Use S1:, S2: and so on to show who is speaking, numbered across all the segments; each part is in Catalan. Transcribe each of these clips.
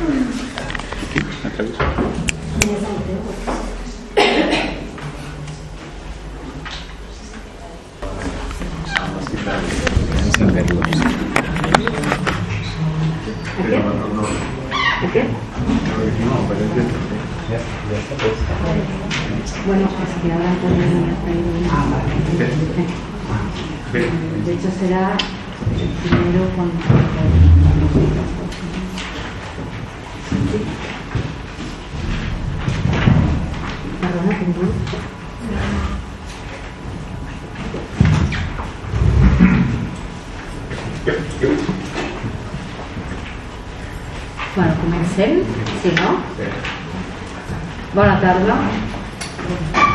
S1: Aquest? Bueno, es que ahora también De hecho será el primero con... Perdona, tingut? Bueno, comencem, si no? Bona tarda.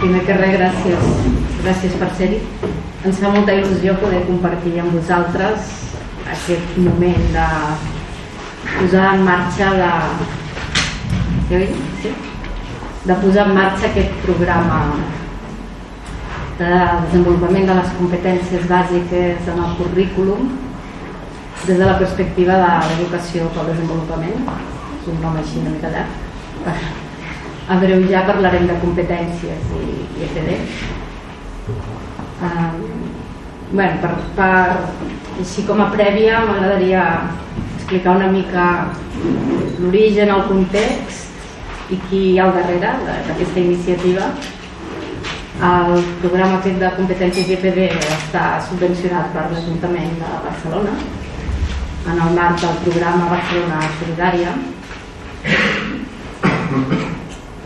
S1: Primer que res, gràcies, gràcies per ser-hi. Ens fa molta il·lusió poder compartir amb vosaltres aquest moment de posar en marxa ho sí? de posar en marxa aquest programa de desenvolupament de les competències bàsiques en el currículum des de la perspectiva de l'educació pel desenvolupament és un nom així una mica llarg a breu ja parlarem de competències i, i EPD um, bueno, per, per, així com a prèvia m'agradaria explicar una mica l'origen, el context i qui hi ha al darrere d'aquesta iniciativa el programa aquest de competències IPD està subvencionat per l'Ajuntament de Barcelona en el marc del programa Barcelona Solidària.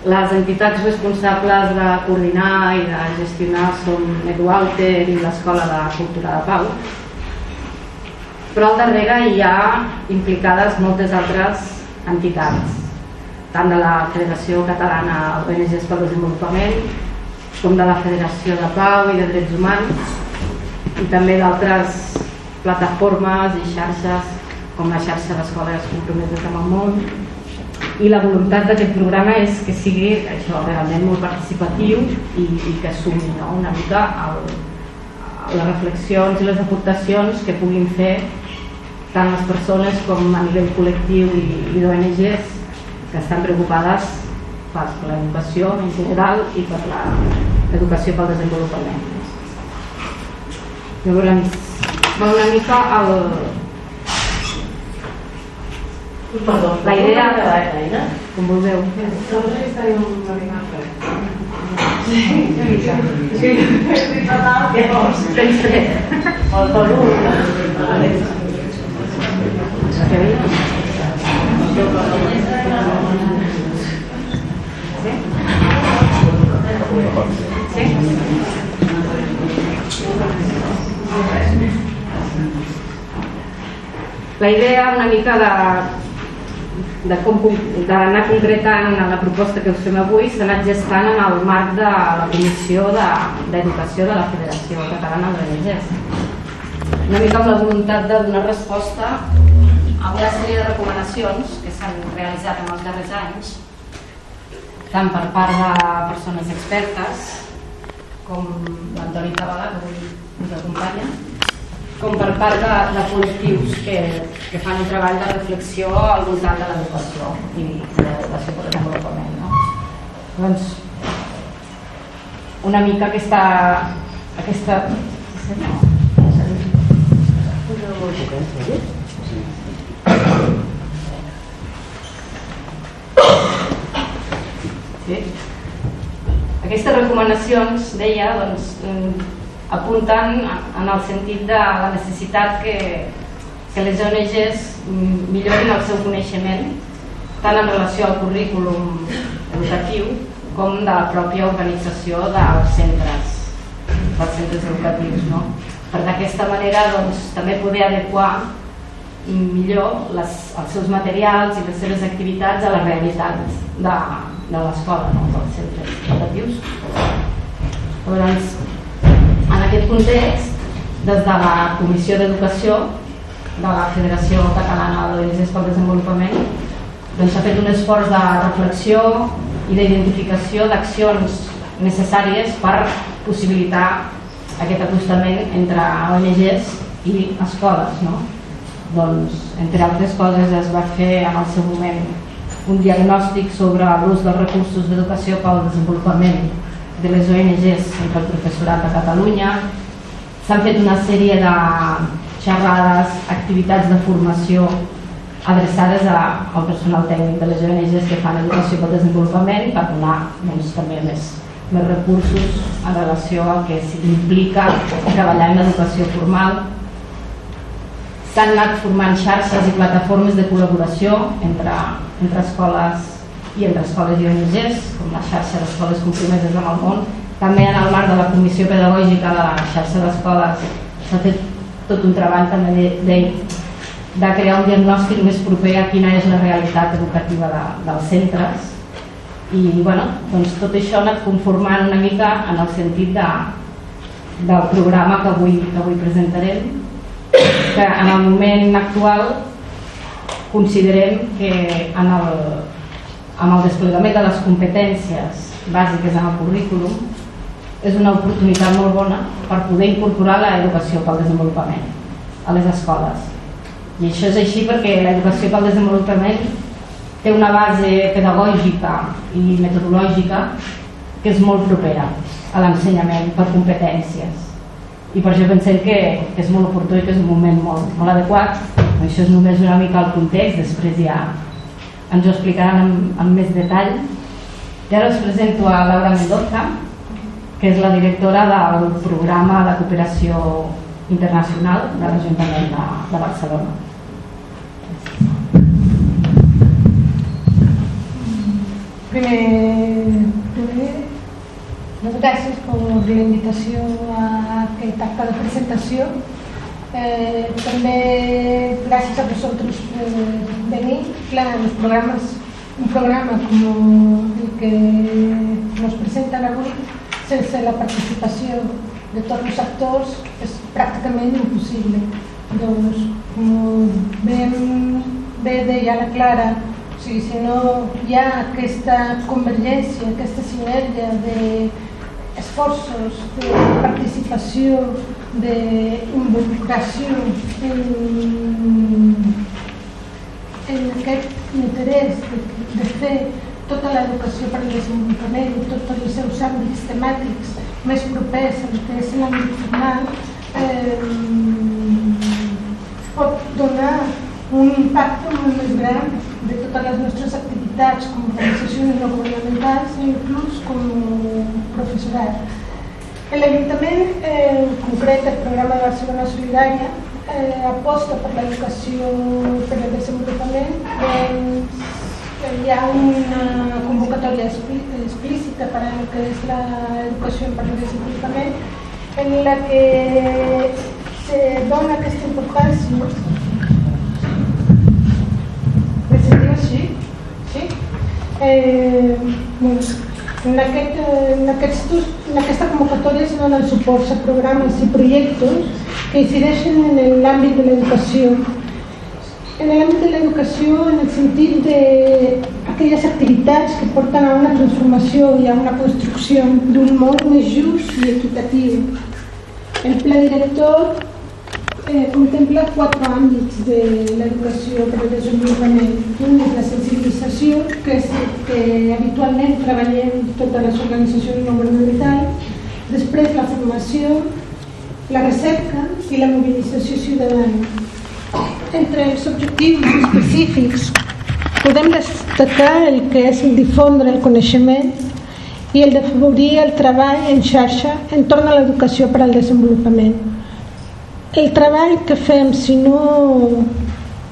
S1: Les entitats responsables de coordinar i de gestionar són Edualter i l'Escola de Cultura de Pau. Però al darrere hi ha implicades moltes altres entitats, tant de la Federació Catalana d'ONGs pel Desenvolupament com de la Federació de Pau i de Drets Humans i també d'altres plataformes i xarxes com la xarxa d'escoles compromeses amb el món i la voluntat d'aquest programa és que sigui això realment molt participatiu i, i que sumi no? una mica el, les reflexions i les aportacions que puguin fer tant les persones com a nivell col·lectiu i, i d'ONGs que estan preocupades per l'educació en general i per l'educació pel desenvolupament. Llavors, va una mica el...
S2: Perdó,
S1: la idea...
S2: de la feina?
S1: Com vulgueu.
S2: No sé si tenim una mica. Sí, sí, sí, fatal, que vols?
S1: Tens fred.
S2: El pelut.
S1: Que bé. Sí? La idea una mica de, d'anar concretant la proposta que us fem avui s'ha anat gestant en el marc de la Comissió d'Educació de, de la Federació Catalana d'ONGs. Una mica amb la voluntat de donar resposta a una sèrie de recomanacions que s'han realitzat en els darrers anys tant per part de persones expertes com l'Antoni Tabala que avui ens acompanya com per part de, de col·lectius que, que fan un treball de reflexió al voltant de l'educació i de l'educació per desenvolupament. No? Doncs una mica aquesta, aquesta Sí. Aquestes recomanacions, deia, doncs, apunten en el sentit de la necessitat que, que les ONGs millorin el seu coneixement tant en relació al currículum educatiu com de la pròpia organització dels centres dels centres educatius no? per d'aquesta manera doncs, també poder adequar millor les, els seus materials i les seves activitats a la realitat de, de l'escola, no? dels centres educatius. Llavors, en aquest context, des de la Comissió d'Educació de la Federació Catalana d'ONGs pel Desenvolupament doncs s'ha fet un esforç de reflexió i d'identificació d'accions necessàries per possibilitar aquest acostament entre ONGs i escoles. No? doncs, entre altres coses es va fer en el seu moment un diagnòstic sobre l'ús dels recursos d'educació pel desenvolupament de les ONGs entre el professorat de Catalunya. S'han fet una sèrie de xerrades, activitats de formació adreçades a, al personal tècnic de les ONGs que fan educació pel desenvolupament per donar doncs, també més, més recursos en relació al que s'implica treballar en l'educació formal. S'han anat formant xarxes i plataformes de col·laboració entre, entre escoles i entre escoles i ONGs, com la xarxa d'escoles compromeses amb el món. També en el marc de la Comissió Pedagògica de la xarxa d'escoles s'ha fet tot un treball també de, de, de crear un diagnòstic més proper a quina és la realitat educativa de, dels centres i bueno, doncs tot això ha anat conformant una mica en el sentit de, del programa que avui, que avui presentarem que en el moment actual considerem que en el, amb el desplegament de les competències bàsiques en el currículum és una oportunitat molt bona per poder incorporar l'educació pel desenvolupament a les escoles. I això és així perquè l'educació pel desenvolupament té una base pedagògica i metodològica que és molt propera a l'ensenyament per competències i per això pensem que, que és molt oportú i que és un moment molt, molt adequat això és només una mica el context després ja ens ho explicaran amb, amb més detall i ara us presento a Laura Mendoza que és la directora del programa de cooperació internacional de l'Ajuntament de, de Barcelona
S3: Primer, primer gràcies per la invitació a aquest acte de presentació. Eh, també gràcies a vosaltres per venir. Clar, los programes, un programa com el que nos presenten avui, sense la participació de tots els actors, és pràcticament impossible. Doncs, com ben bé deia la Clara, o sigui, si no hi ha aquesta convergència, aquesta sinergia de esforços de d'involucració en, en aquest interès de, de fer tota l'educació per al desenvolupament i tots els seus àmbits temàtics més propers al que és l'àmbit formal eh, pot donar un impacte molt més gran de totes les nostres activitats com a organitzacions no governamentals i inclús com professorat. L'Ajuntament, eh, en concret el programa de Barcelona Solidària, eh, aposta per l'educació per al desenvolupament. Doncs, hi ha una convocatòria explícita per al que és l'educació per al desenvolupament en la que se dona aquesta importància Eh, doncs, en, aquest, en, aquests, en aquesta convocatòria es donen suports a programes i projectes que incideixen en l'àmbit de l'educació. En l'àmbit de l'educació, en el sentit d'aquelles activitats que porten a una transformació i a una construcció d'un món més just i equitatiu. El pla director eh, contempla quatre àmbits de l'educació per al desenvolupament. Un és la sensibilització, que és que habitualment treballem totes les organitzacions no governamentals, després la formació, la recerca i la mobilització ciutadana. Entre els objectius específics podem destacar el que és el difondre el coneixement i el d'afavorir el treball en xarxa entorn a l'educació per al desenvolupament el treball que fem si no,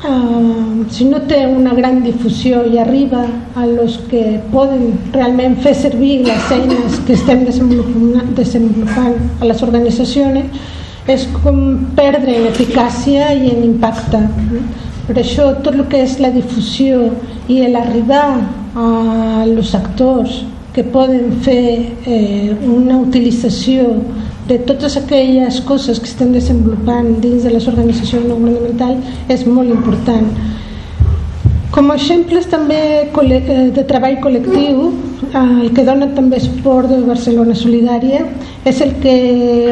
S3: uh, si no té una gran difusió i arriba a los que poden realment fer servir les eines que estem desenvolupant, desenvolupant a les organitzacions és com perdre en eficàcia i en impacte. Per això tot el que és la difusió i l'arribar a los actors que poden fer eh, una utilització de totes aquelles coses que estem desenvolupant dins de les organitzacions no governamentals és molt important. Com a exemples també eh, de treball col·lectiu, el que dona també suport de Barcelona Solidària és el que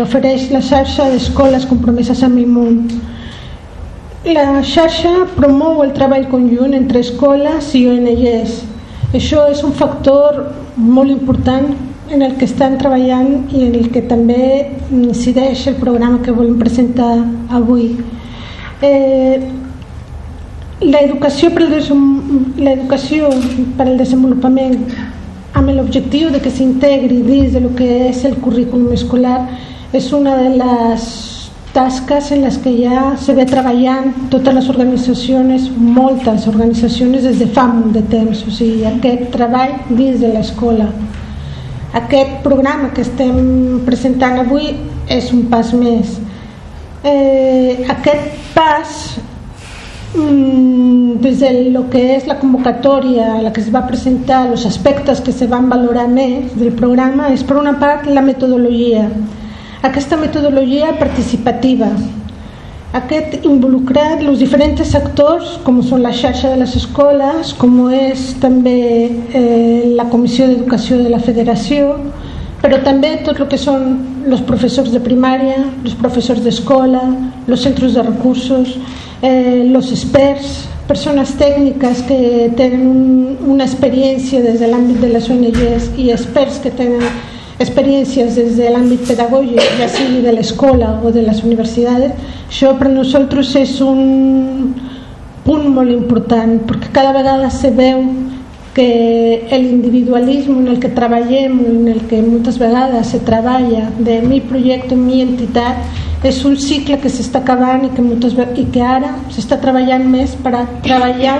S3: ofereix la xarxa d'escoles compromeses amb el món. la xarxa promou el treball conjunt entre escoles i ONGs. Això és un factor molt important en el que estan treballant i en el que també incideix el programa que volem presentar avui. Eh, l'educació per, per al desenvolupament amb l'objectiu de que s'integri dins de lo que és el currículum escolar és una de les tasques en les que ja se ve treballant totes les organitzacions, moltes organitzacions des de fa molt de temps, o sigui, aquest treball dins de l'escola. Aquest programa que estem presentant avui és un pas més. Eh, aquest pas mm, des de lo que és la convocatòria la que es va presentar, els aspectes que se van valorar més del programa és per una part la metodologia aquesta metodologia participativa, aquest involucrar els diferents actors, com són la xarxa de les escoles, com és també eh, la Comissió d'Educació de la Federació, però també tot el que són els professors de primària, els professors d'escola, els centres de recursos, eh, els experts, persones tècniques que tenen un, una experiència des de l'àmbit de les ONGs i experts que tenen experiencias desde el ámbito pedagógico, ya sea de la escuela o de las universidades, això per nosaltres és un punt molt important, perquè cada vegada se veu que l'individualisme en el que treballem, en el que moltes vegades se treballa de mi projecte, mi entitat, és un cicle que s'està acabant i que, moltes, i que ara s'està treballant més per a treballar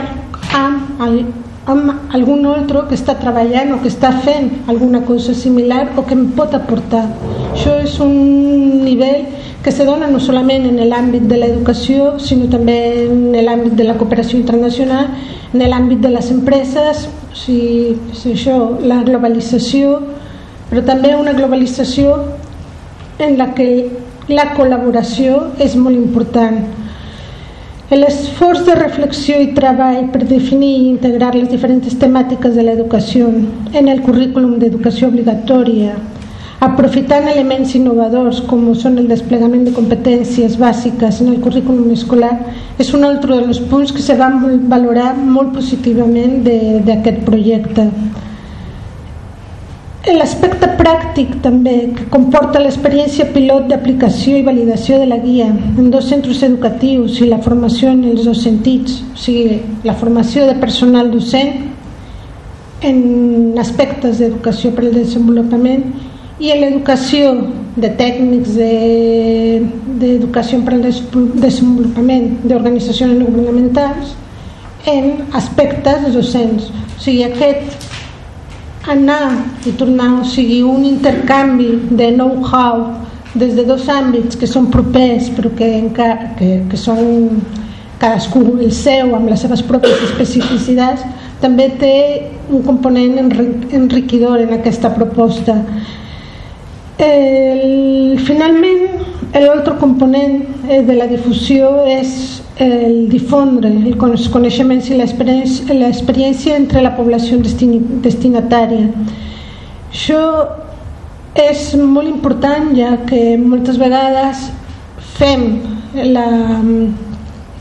S3: amb el, amb algun altre que està treballant o que està fent alguna cosa similar o que em pot aportar. Això és un nivell que se dona no solament en l'àmbit de l'educació, sinó també en l'àmbit de la cooperació internacional, en l'àmbit de les empreses, o sigui, és això, la globalització, però també una globalització en la que la col·laboració és molt important L'esforç de reflexió i treball per definir i integrar les diferents temàtiques de l'educació en el currículum d'educació obligatòria, aprofitant elements innovadors com són el desplegament de competències bàsiques en el currículum escolar, és un altre dels punts que se van valorar molt positivament d'aquest projecte. L'aspecte pràctic també que comporta l'experiència pilot d'aplicació i validació de la guia en dos centres educatius i la formació en els dos sentits, o sigui, la formació de personal docent en aspectes d'educació per al desenvolupament i en l'educació de tècnics d'educació de, per al desenvolupament d'organitzacions no governamentals en aspectes docents. O sigui, aquest anar i tornar, o sigui, un intercanvi de know-how des de dos àmbits que són propers però que, que, que són cadascú el seu amb les seves pròpies especificitats també té un component enriquidor en aquesta proposta. El, finalment l'altre component eh, de la difusió és el difondre els coneixements i l'experiència entre la població destinatària. Això és molt important ja que moltes vegades fem, la,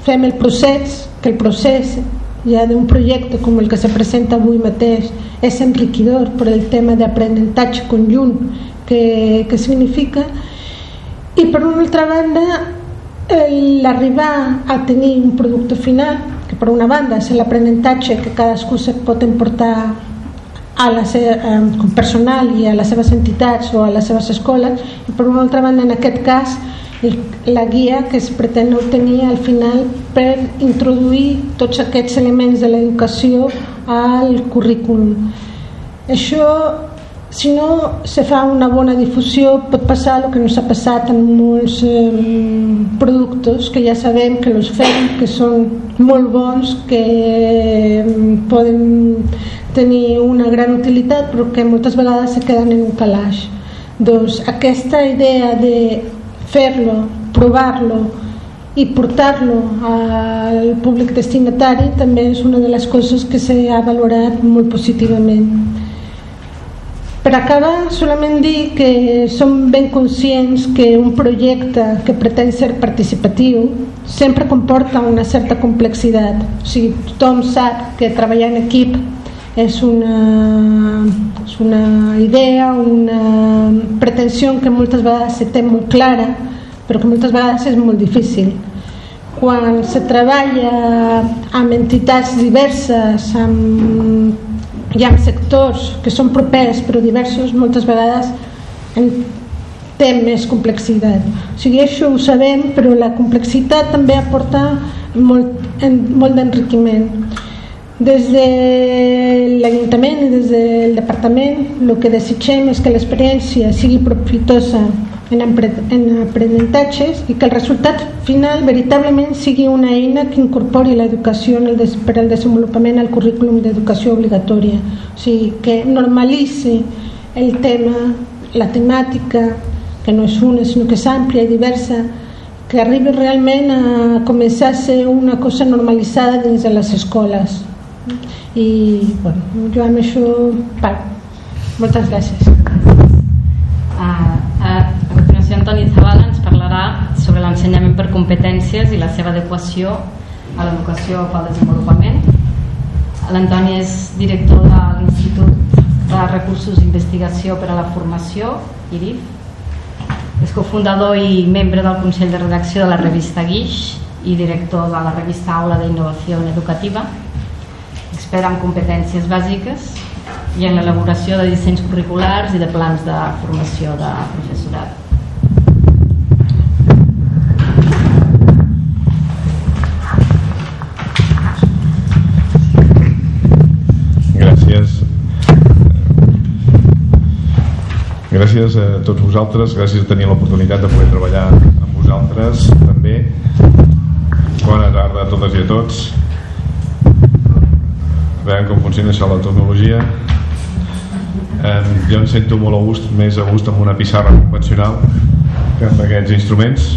S3: fem el procés, que el procés ja d'un projecte com el que se presenta avui mateix és enriquidor per el tema d'aprenentatge conjunt que, que significa i per una altra banda l'arribar a tenir un producte final, que per una banda és l'aprenentatge que cadascú se pot emportar a la seva, eh, com personal i a les seves entitats o a les seves escoles i per una altra banda en aquest cas la guia que es pretén obtenir al final per introduir tots aquests elements de l'educació al currículum. Això si no se fa una bona difusió pot passar el que ens ha passat en molts eh, productes que ja sabem que els fem, que són molt bons, que eh, poden tenir una gran utilitat però que moltes vegades se queden en un calaix. Doncs aquesta idea de fer-lo, provar-lo i portar-lo al públic destinatari també és una de les coses que s'ha valorat molt positivament. Per acabar, solament dir que som ben conscients que un projecte que pretén ser participatiu sempre comporta una certa complexitat. O sigui, tothom sap que treballar en equip és una, és una idea, una pretensió que moltes vegades se té molt clara, però que moltes vegades és molt difícil. Quan se treballa amb entitats diverses, amb, i amb sectors que són propers però diversos, moltes vegades en té més complexitat. O sigui, això ho sabem, però la complexitat també aporta molt, en, molt d'enriquiment. Des de l'Ajuntament i des del Departament el que desitgem és que l'experiència sigui profitosa en, en aprenentatges i que el resultat final veritablement sigui una eina que incorpori l'educació per al desenvolupament al currículum d'educació obligatòria. O sigui, que normalitzi el tema, la temàtica, que no és una sinó que és àmplia i diversa, que arribi realment a començar a ser una cosa normalitzada dins de les escoles. I bueno, jo amb això paro. Moltes gràcies.
S1: A, l'ensenyament per competències i la seva adequació a l'educació pel desenvolupament. L'Antoni és director de l'Institut de Recursos d'Investigació per a la Formació, IRIF, és cofundador i membre del Consell de Redacció de la revista Guix i director de la revista Aula d'Innovació Educativa, expert en competències bàsiques i en l'elaboració de dissenys curriculars i de plans de formació de professorat.
S4: Gràcies. Gràcies a tots vosaltres, gràcies a tenir l'oportunitat de poder treballar amb vosaltres també. Bona tarda a totes i a tots. Veiem com funciona això la tecnologia. Eh, jo em sento molt a gust, més a gust amb una pissarra convencional que amb aquests instruments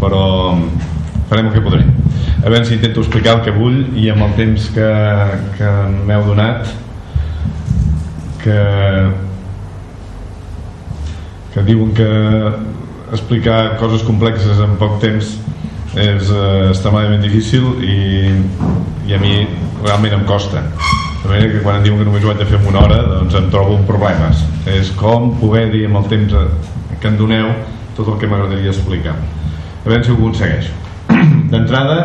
S4: però farem el que podré a veure si intento explicar el que vull i amb el temps que, que m'heu donat que que diuen que explicar coses complexes en poc temps és eh, extremadament difícil i, i a mi realment em costa de manera que quan em diuen que només ho haig de fer en una hora doncs em trobo amb problemes és com poder dir amb el temps que em doneu tot el que m'agradaria explicar a veure si ho aconsegueixo d'entrada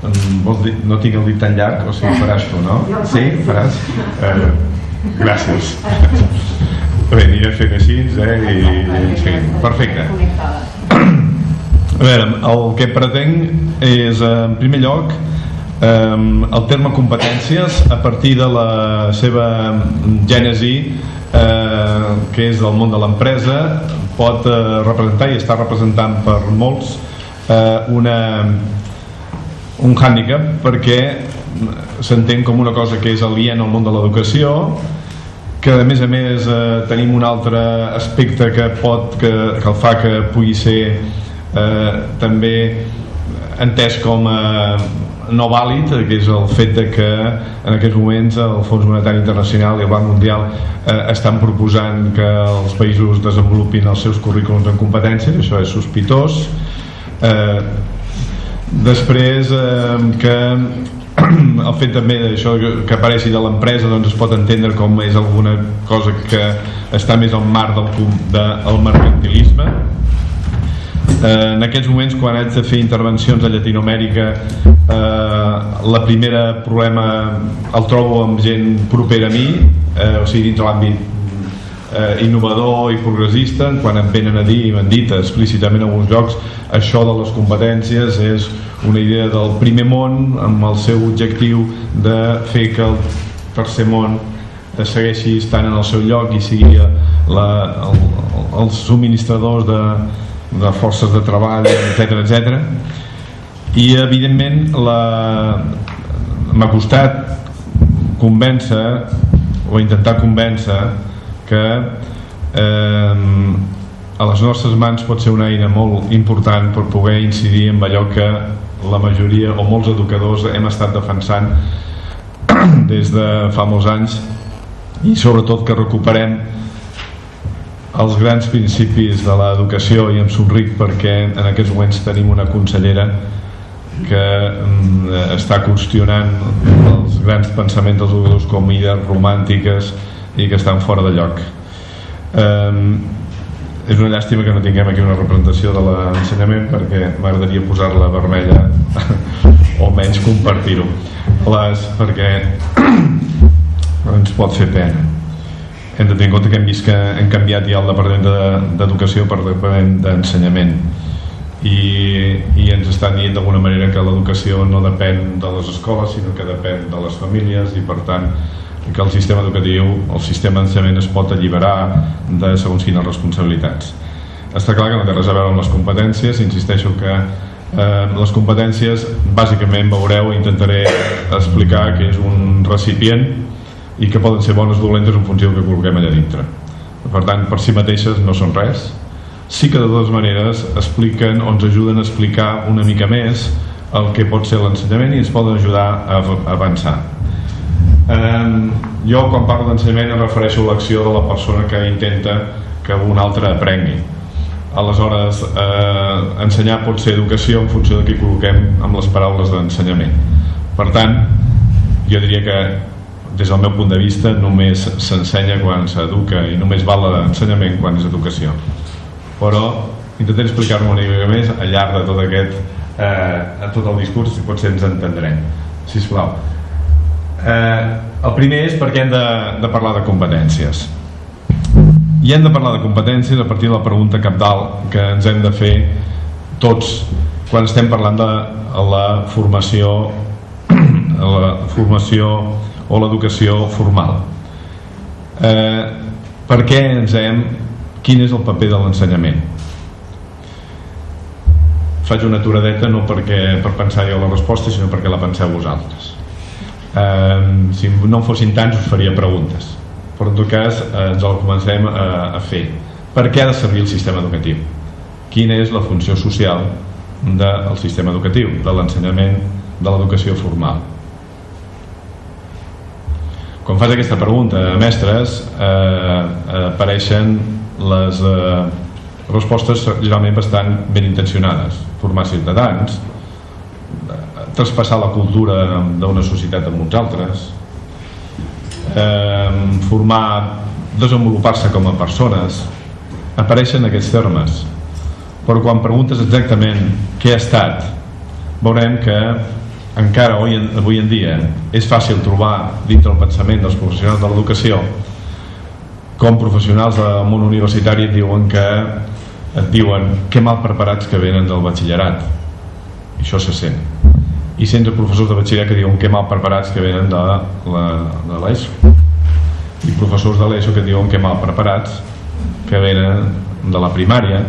S4: no tinc el dit tan llarg o sigui faràs tu, no? Sí? Faràs? Eh, gràcies Bé, aniré fent així, eh? I, sí, perfecte. A veure, el que pretenc és, en primer lloc, el terme competències a partir de la seva gènesi eh, que és del món de l'empresa pot eh, representar i està representant per molts eh, una, un hàndicap perquè s'entén com una cosa que és aliena al món de l'educació que a més a més eh, tenim un altre aspecte que pot que, que el fa que pugui ser eh, també entès com a no vàlid, que és el fet de que en aquests moments el Fons Monetari Internacional i el Banc Mundial eh, estan proposant que els països desenvolupin els seus currículums en competències, això és sospitós. Eh, després eh, que el fet també d'això que apareixi de l'empresa doncs es pot entendre com és alguna cosa que està més al mar del, del mercantilisme. Eh, en aquests moments quan haig de fer intervencions a Llatinoamèrica eh, la primera problema el trobo amb gent propera a mi eh, o sigui dintre l'àmbit eh, innovador i progressista quan em venen a dir i m'han dit explícitament en alguns llocs això de les competències és una idea del primer món amb el seu objectiu de fer que el tercer món segueixi estant en el seu lloc i sigui la, el, els subministradors de, de forces de treball etc etc. i evidentment m'ha costat convèncer o intentar convèncer que eh, a les nostres mans pot ser una eina molt important per poder incidir en allò que la majoria o molts educadors hem estat defensant des de fa molts anys i sobretot que recuperem els grans principis de l'educació. I em somric perquè en aquests moments tenim una consellera que mm, està qüestionant els grans pensaments dels educadors com idees romàntiques i que estan fora de lloc. Um, és una llàstima que no tinguem aquí una representació de l'ensenyament perquè m'agradaria posar-la vermella o menys compartir-ho. Perquè ens pot fer pena. Hem de tenir en compte que hem vist que hem canviat ja el Departament d'Educació per Departament d'Ensenyament. I, i ens estan dient d'alguna manera que l'educació no depèn de les escoles sinó que depèn de les famílies i per tant que el sistema educatiu, el sistema d'ensenyament es pot alliberar de segons quines responsabilitats. Està clar que no té res a veure amb les competències, insisteixo que eh, les competències bàsicament veureu, intentaré explicar que és un recipient i que poden ser bones o dolentes en funció del que col·loquem allà dintre. Per tant, per si mateixes no són res, sí que de dues maneres expliquen o ens ajuden a explicar una mica més el que pot ser l'ensenyament i ens poden ajudar a avançar eh, jo quan parlo d'ensenyament em refereixo a l'acció de la persona que intenta que un altre aprengui. Aleshores eh, ensenyar pot ser educació en funció de qui col·loquem amb les paraules d'ensenyament. Per tant jo diria que des del meu punt de vista només s'ensenya quan s'educa i només val l'ensenyament quan és educació. Però intentaré explicar-me una mica més al llarg de tot aquest eh, tot el discurs i potser ens entendrem. Sisplau Eh, el primer és perquè hem de, de parlar de competències. I hem de parlar de competències a partir de la pregunta capdalt que ens hem de fer tots quan estem parlant de la formació la formació o l'educació formal. Eh, per què ens hem... Quin és el paper de l'ensenyament? Faig una aturadeta no perquè per pensar jo la resposta, sinó perquè la penseu vosaltres eh, si no en fossin tants us faria preguntes. Però en tot cas eh, ens el comencem a, a fer. Per què ha de servir el sistema educatiu? Quina és la funció social del sistema educatiu de l'ensenyament de l'educació formal? Quan fas aquesta pregunta a mestres eh, apareixen les eh, respostes generalment bastant ben intencionades. Formar ciutadans traspassar la cultura d'una societat amb uns altres eh, formar desenvolupar-se com a persones apareixen aquests termes. Però quan preguntes exactament què ha estat veurem que encara avui en, avui en dia és fàcil trobar dintre el pensament dels professionals de l'educació com professionals del món universitari diuen que et diuen que mal preparats que venen del batxillerat això se sent. I sense professors de batxillerat que diuen que mal preparats que venen de l'ESO? I professors de l'ESO que diuen que mal preparats que venen de la primària?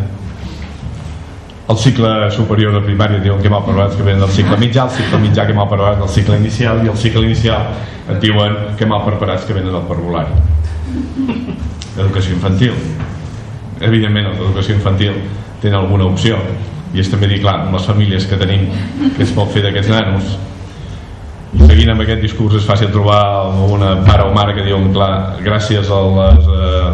S4: El cicle superior de primària diuen que mal preparats que venen del cicle mitjà? El cicle mitjà que mal preparats? Del cicle inicial i el cicle inicial et diuen que mal preparats que venen del parvulari? Educació infantil. Evidentment l'educació infantil tenen alguna opció i és també dir, clar, amb les famílies que tenim que es pot fer d'aquests nanos i seguint amb aquest discurs és fàcil trobar una pare o mare que diuen clar, gràcies a les, eh,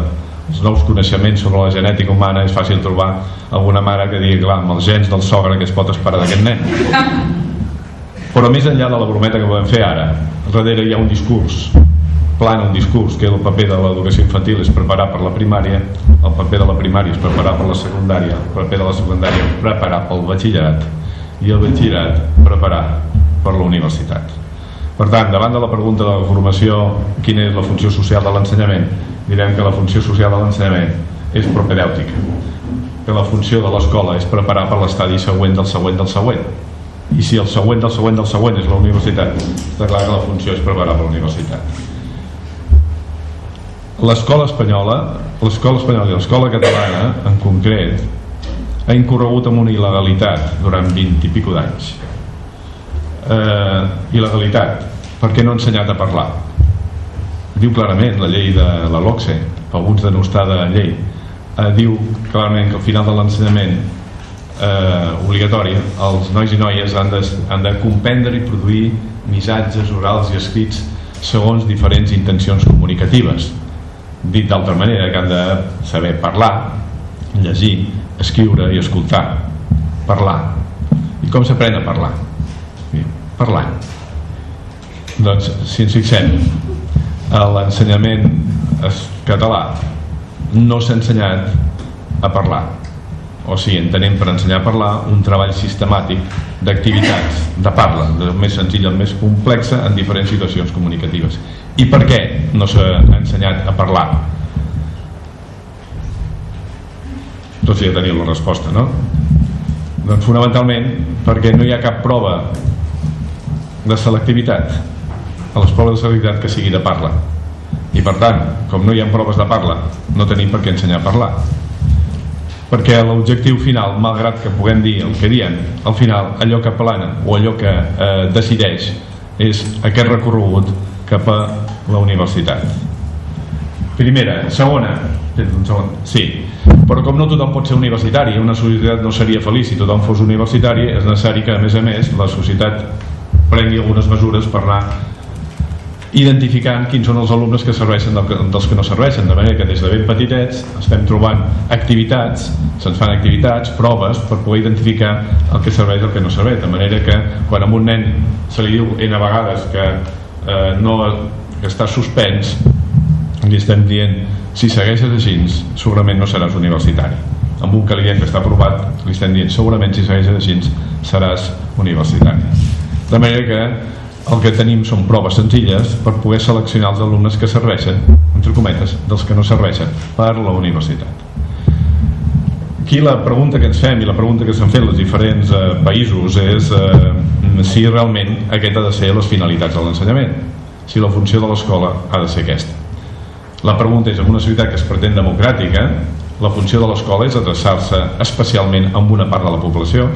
S4: els nous coneixements sobre la genètica humana és fàcil trobar alguna mare que digui clar, amb els gens del sogre que es pot esperar d'aquest nen. Però més enllà de la brometa que podem fer ara darrere hi ha un discurs plana un discurs que el paper de l'educació infantil és preparar per la primària el paper de la primària és preparar per la secundària el paper de la secundària és preparar pel batxillerat i el batxillerat preparar per la universitat. Per tant, davant de la pregunta de la formació quina és la funció social de l'ensenyament direm que la funció social de l'ensenyament és propedèutica que la funció de l'escola és preparar per l'estadi següent del següent del següent. I si el següent del següent del següent és la universitat està clar que la funció és preparar per la universitat l'escola espanyola l'escola espanyola i l'escola catalana en concret ha incorregut en una il·legalitat durant 20 i pico d'anys. Eh, il·legalitat perquè no ha ensenyat a parlar. Diu clarament la llei de la LOCSE alguns denostar de la llei. Eh, diu clarament que al final de l'ensenyament eh, obligatori els nois i noies han de, han de comprendre i produir missatges orals i escrits segons diferents intencions comunicatives dit d'altra manera que han de saber parlar llegir, escriure i escoltar. Parlar. I com s'aprèn a parlar? parlant. Doncs si ens fixem l'ensenyament català no s'ha ensenyat a parlar. O sigui, entenem per ensenyar a parlar un treball sistemàtic d'activitats de parla, del més senzill al més complexa en diferents situacions comunicatives i per què no s'ha ensenyat a parlar? tots ja teniu la resposta no? doncs fonamentalment perquè no hi ha cap prova de selectivitat a les proves de selectivitat que sigui de parla i per tant, com no hi ha proves de parla no tenim per què ensenyar a parlar perquè l'objectiu final malgrat que puguem dir el que diem al final allò que plana o allò que eh, decideix és aquest recorregut cap a la universitat. Primera, segona sí, però com no tothom pot ser universitari una societat no seria feliç. Si tothom fos universitari és necessari que a més a més la societat prengui algunes mesures per anar identificant quins són els alumnes que serveixen dels que no serveixen de manera que des de ben petitets estem trobant activitats se'ns fan activitats, proves per poder identificar el que serveix i el que no serveix. De manera que quan a un nen se li diu a vegades que eh, no que està suspens li estem dient si segueixes així segurament no seràs universitari amb un diem que està aprovat li estem dient segurament si segueixes així seràs universitari de manera que el que tenim són proves senzilles per poder seleccionar els alumnes que serveixen, entre cometes, dels que no serveixen per la universitat. Aquí la pregunta que ens fem i la pregunta que s'han fet els diferents eh, països és eh, si realment aquest ha de ser les finalitats de l'ensenyament, si la funció de l'escola ha de ser aquesta. La pregunta és, en una societat que es pretén democràtica, la funció de l'escola és adreçar-se especialment a una part de la població?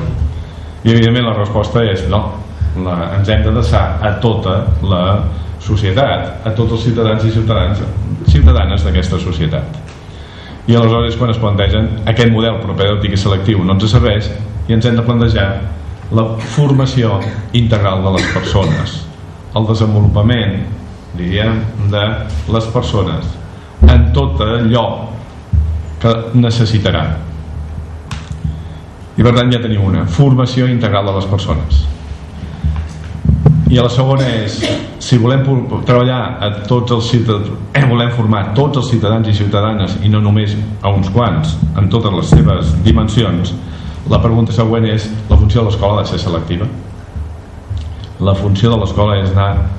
S4: I evidentment la resposta és no, la, ens hem d'adreçar a tota la societat, a tots els ciutadans i ciutadans, ciutadanes d'aquesta societat. I aleshores quan es plantegen aquest model propedèutic i selectiu no ens serveix i ens hem de plantejar la formació integral de les persones, el desenvolupament, diríem, de les persones en tot allò que necessitarà. I per tant ja tenim una formació integral de les persones i la segona és si volem treballar a tots els ciutadans eh, volem formar tots els ciutadans i ciutadanes i no només a uns quants en totes les seves dimensions la pregunta següent és la funció de l'escola de ser selectiva? La funció de l'escola és anar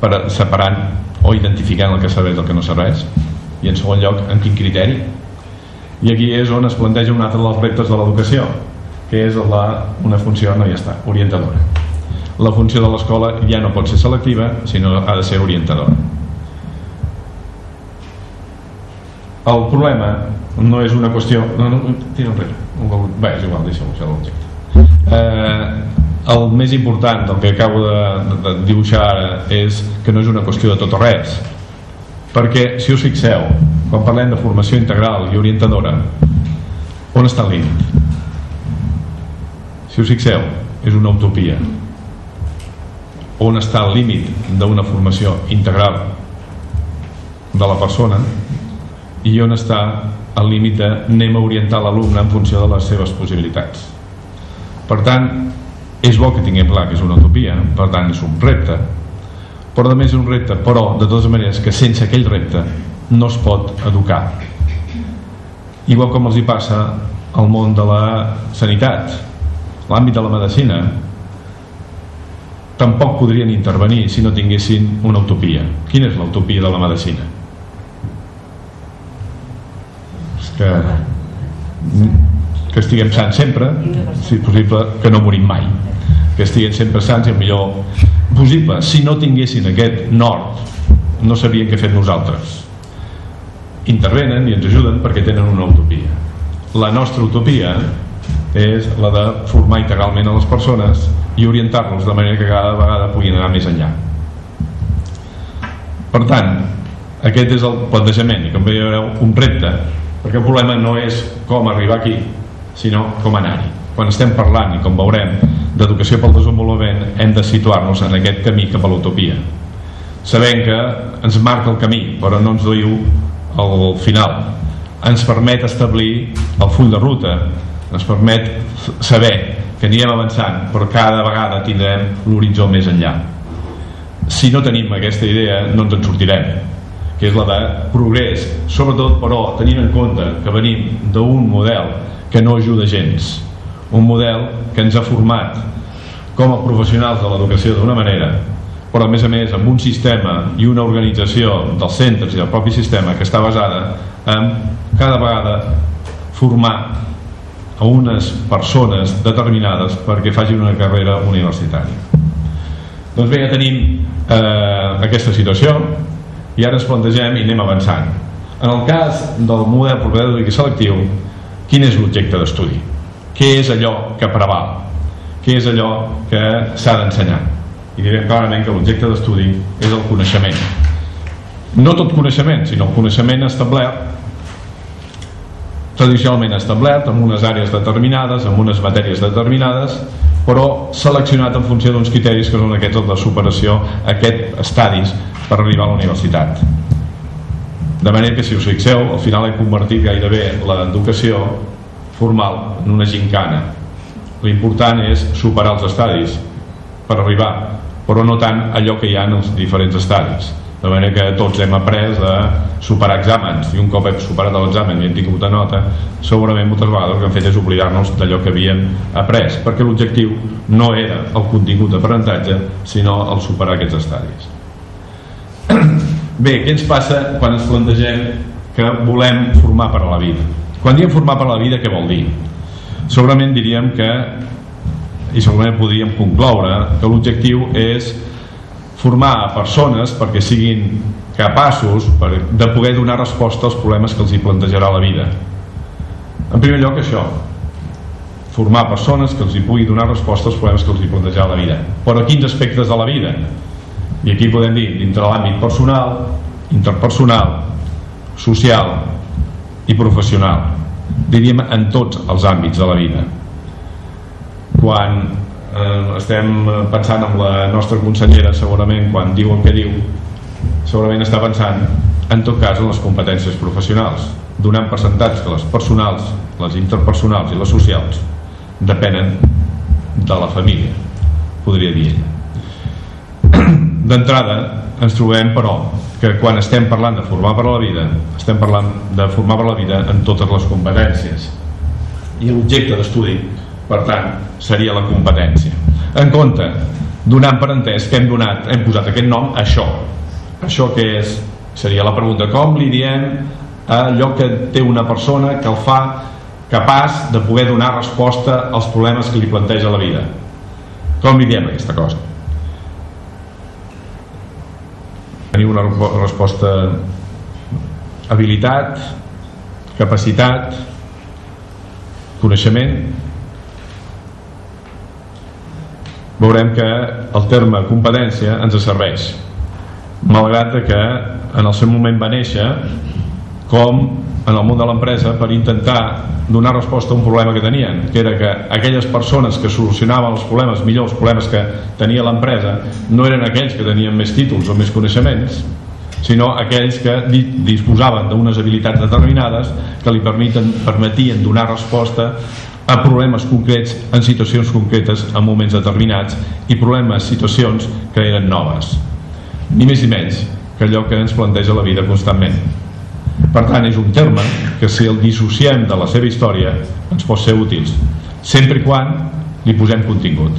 S4: per separant o identificant el que serveix del que no serveix? I en segon lloc en quin criteri? I aquí és on es planteja un altre dels reptes de l'educació que és la, una funció, no ja està, orientadora. La funció de l'escola ja no pot ser selectiva sinó ha de ser orientadora. El problema no és una qüestió no, no, tira enrere bé, és igual, deixa-ho, això l'objecte. Eh, el més important del que acabo de, de, de dibuixar ara és que no és una qüestió de tot o res. Perquè si us fixeu quan parlem de formació integral i orientadora on està el límit? si us fixeu és una utopia. On està el límit d'una formació integral de la persona i on està el límit de anem a orientar l'alumne en funció de les seves possibilitats per tant és bo que tinguem clar que és una utopia per tant és un repte però més és un repte però de totes maneres que sense aquell repte no es pot educar igual com els hi passa al món de la sanitat l'àmbit de la medicina tampoc podrien intervenir si no tinguessin una utopia. Quina és l'utopia de la medicina? És que, que estiguem sants sempre, si és possible, que no morim mai. Que estiguem sempre sants i el millor possible. Si no tinguessin aquest nord, no sabien què fer nosaltres. Intervenen i ens ajuden perquè tenen una utopia. La nostra utopia és la de formar integralment a les persones i orientar-los de manera que cada vegada puguin anar més enllà per tant aquest és el plantejament i com veureu un repte perquè el problema no és com arribar aquí sinó com anar-hi. Quan estem parlant i com veurem d'educació pel desenvolupament hem de situar-nos en aquest camí cap a l'utopia. Sabent que ens marca el camí però no ens diu al final. Ens permet establir el full de ruta. Ens permet saber que anirem avançant però cada vegada tindrem l'horitzó més enllà. Si no tenim aquesta idea no ens en sortirem que és la de progrés. Sobretot però tenint en compte que venim d'un model que no ajuda gens. Un model que ens ha format com a professionals de l'educació d'una manera però a més a més amb un sistema i una organització dels centres i del propi sistema que està basada en cada vegada formar a unes persones determinades perquè facin una carrera universitària. Doncs bé, ja tenim eh, aquesta situació i ara ens plantegem i anem avançant. En el cas del model propietari i selectiu quin és l'objecte d'estudi? Què és allò que preval? Què és allò que s'ha d'ensenyar? I direm clarament que l'objecte d'estudi és el coneixement. No tot coneixement sinó el coneixement establert tradicionalment establert en unes àrees determinades en unes matèries determinades però seleccionat en funció d'uns criteris que són aquests de superació aquests estadis per arribar a la universitat. De manera que si us fixeu al final he convertit gairebé l'educació formal en una gincana. L'important és superar els estadis per arribar però no tant allò que hi ha en els diferents estadis de manera que tots hem après a superar exàmens i un cop hem superat l'examen i hem tingut una nota segurament moltes vegades el que hem fet és oblidar-nos d'allò que havíem après perquè l'objectiu no era el contingut d'aprenentatge sinó el superar aquests estadis bé, què ens passa quan ens plantegem que volem formar per a la vida quan diem formar per a la vida què vol dir? segurament diríem que i segurament podríem concloure que l'objectiu és formar a persones perquè siguin capaços per, de poder donar resposta als problemes que els hi plantejarà la vida. En primer lloc això formar persones que els hi pugui donar resposta als problemes que els hi plantejarà la vida. Però quins aspectes de la vida? I aquí podem dir dintre l'àmbit personal interpersonal social i professional. Diríem en tots els àmbits de la vida. Quan eh, estem pensant amb la nostra consellera segurament quan diu el que diu segurament està pensant en tot cas en les competències professionals donant percentatge que les personals les interpersonals i les socials depenen de la família podria dir d'entrada ens trobem però que quan estem parlant de formar per a la vida estem parlant de formar per a la vida en totes les competències. I l'objecte d'estudi per tant seria la competència. En compte donant per entès que hem donat hem posat aquest nom a això. Això que és seria la pregunta com li diem a allò que té una persona que el fa capaç de poder donar resposta als problemes que li planteja la vida? Com li diem aquesta cosa? Tenir una resposta habilitat capacitat coneixement veurem que el terme competència ens serveix malgrat que en el seu moment va néixer com en el món de l'empresa per intentar donar resposta a un problema que tenien que era que aquelles persones que solucionaven els problemes millor els problemes que tenia l'empresa no eren aquells que tenien més títols o més coneixements sinó aquells que disposaven d'unes habilitats determinades que li permeten, permetien donar resposta a problemes concrets en situacions concretes en moments determinats i problemes, situacions que eren noves. Ni més ni menys que allò que ens planteja la vida constantment. Per tant és un terme que si el dissociem de la seva història ens pot ser útils sempre i quan li posem contingut.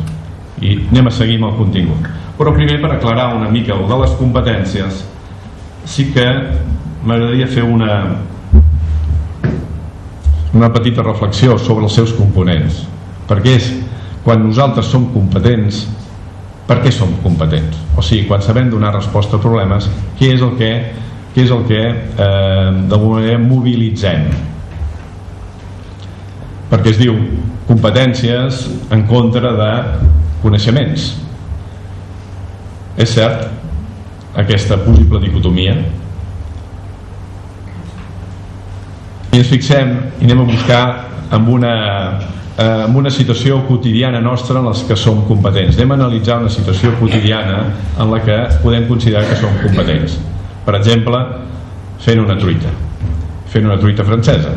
S4: I anem a seguir amb el contingut. Però primer per aclarar una mica el de les competències sí que m'agradaria fer una una petita reflexió sobre els seus components. Perquè és quan nosaltres som competents per què som competents? o sigui, quan sabem donar resposta a problemes què és el que, què és el que eh, d'alguna manera mobilitzem? Perquè es diu competències en contra de coneixements. És cert aquesta possible dicotomia i ens fixem i anem a buscar amb una, eh, amb una situació quotidiana nostra en les que som competents. Anem a analitzar una situació quotidiana en la que podem considerar que som competents. Per exemple fent una truita. Fent una truita francesa.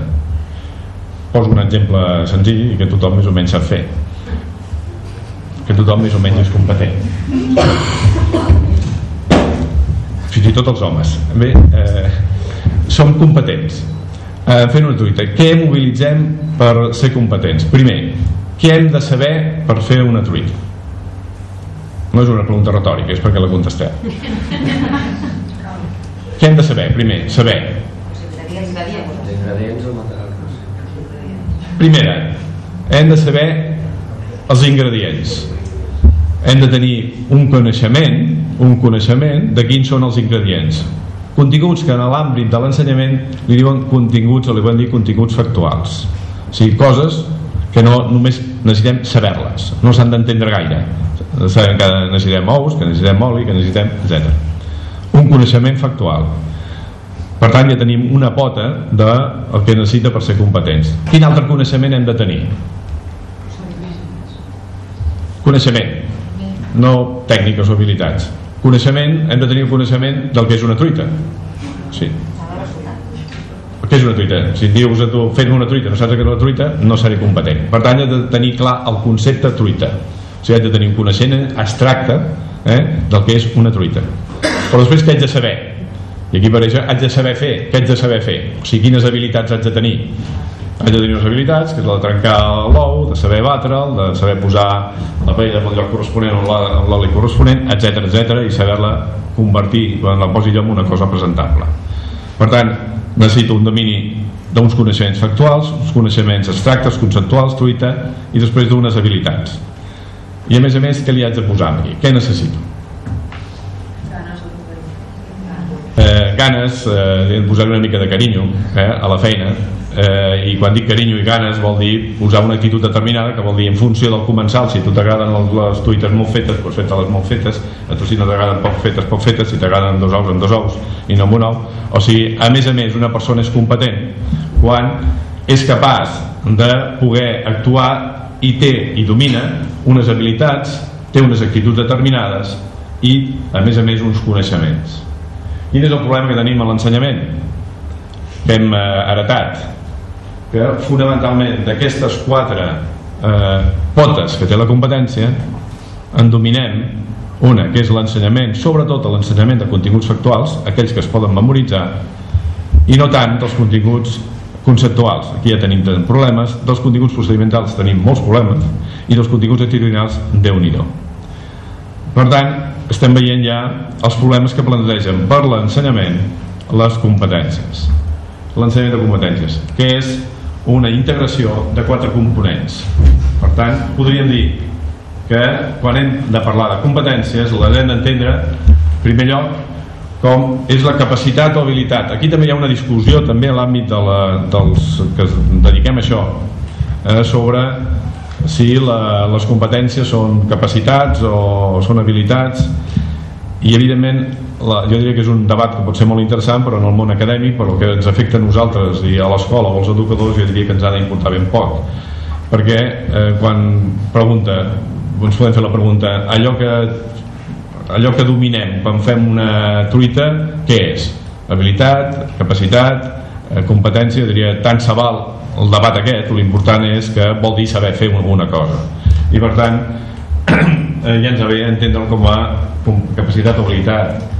S4: Poso un exemple senzill i que tothom més o menys sap fer. Que tothom més o menys és competent. Fins i tot els homes. Bé, eh, som competents eh, fent una truita. Què mobilitzem per ser competents? primer, què hem de saber per fer una truita? no és una pregunta retòrica, és perquè la contesteu què hem de saber? primer, saber. Primera hem de saber els ingredients. Hem de tenir un coneixement un coneixement de quins són els ingredients continguts que en l'àmbit de l'ensenyament li diuen continguts o li poden dir continguts factuals. O sigui, coses que no només necessitem saber-les. No s'han d'entendre gaire. Sabem que necessitem ous, que necessitem oli que necessitem, etc un coneixement factual. Per tant ja tenim una pota de que necessita per ser competents. Quin altre coneixement hem de tenir? coneixement. No tècniques o habilitats coneixement, hem de tenir coneixement del que és una truita sí què és una truita? Si dius a tu fes una truita no saps què és una truita, no seré competent per tant he de tenir clar el concepte truita o sigui, he de tenir un coneixement abstracte eh, del que és una truita però després què haig de saber? i aquí per això haig de saber fer què haig de saber fer? o sigui, quines habilitats haig de tenir? Haig de tenir unes habilitats, que és la de trencar l'ou, de saber batre'l, de saber posar la paella en el lloc corresponent o l'oli corresponent, etc etc i saber-la convertir, quan la posi jo en una cosa presentable. Per tant, necessito un domini d'uns coneixements factuals, uns coneixements abstractes, conceptuals, truita, i després d'unes habilitats. I a més a més, què li haig de posar aquí? Què necessito? Eh, ganes, eh, posar una mica de carinyo eh, a la feina, eh, i quan dic carinyo i ganes vol dir posar una actitud determinada que vol dir en funció del comensal si a tu t'agraden les tuites molt fetes doncs fet-les molt fetes. A tu si no t'agraden poc fetes poc fetes. Si t'agraden dos ous amb dos ous i no amb un ou. O sigui a més a més una persona és competent quan és capaç de poder actuar i té i domina unes habilitats té unes actituds determinades i a més a més uns coneixements. Quin és el problema que tenim a l'ensenyament? Que hem eh, heretat que fonamentalment d'aquestes quatre eh, potes que té la competència en dominem una, que és l'ensenyament, sobretot l'ensenyament de continguts factuals, aquells que es poden memoritzar, i no tant dels continguts conceptuals. Aquí ja tenim problemes, dels continguts procedimentals tenim molts problemes, i dels continguts actitudinals, déu nhi Per tant, estem veient ja els problemes que plantegen per l'ensenyament les competències. L'ensenyament de competències, que és una integració de quatre components. Per tant podríem dir que quan hem de parlar de competències les hem d'entendre en primer lloc com és la capacitat o habilitat. Aquí també hi ha una discussió també a l'àmbit de la, dels que dediquem a això eh, sobre si la, les competències són capacitats o són habilitats i evidentment la, jo diria que és un debat que pot ser molt interessant però en el món acadèmic però que ens afecta a nosaltres i a l'escola o als educadors jo diria que ens ha d'importar ben poc perquè eh, quan pregunta ens podem fer la pregunta allò que allò que dominem quan fem una truita què és? habilitat, capacitat eh, competència, diria tant se val el debat aquest, l'important és que vol dir saber fer alguna cosa i per tant eh, ja ens ve entendre'l com a capacitat o habilitat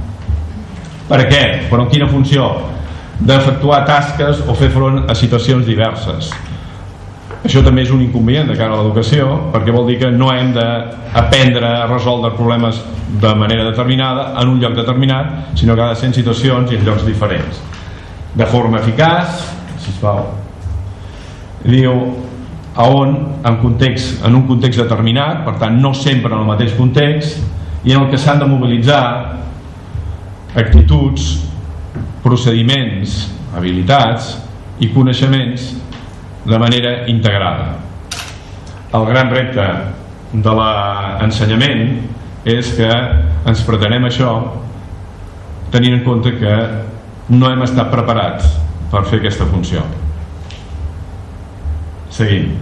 S4: per què? Però quina funció? D'efectuar tasques o fer front a situacions diverses. Això també és un inconvenient de cara a l'educació perquè vol dir que no hem d'aprendre a resoldre problemes de manera determinada en un lloc determinat, sinó que ha de ser en situacions i en llocs diferents. De forma eficaç, sisplau, diu a on en, context, en un context determinat, per tant no sempre en el mateix context, i en el que s'han de mobilitzar actituds, procediments, habilitats i coneixements de manera integrada. El gran repte de l'ensenyament és que ens pretenem això tenint en compte que no hem estat preparats per fer aquesta funció. Seguim.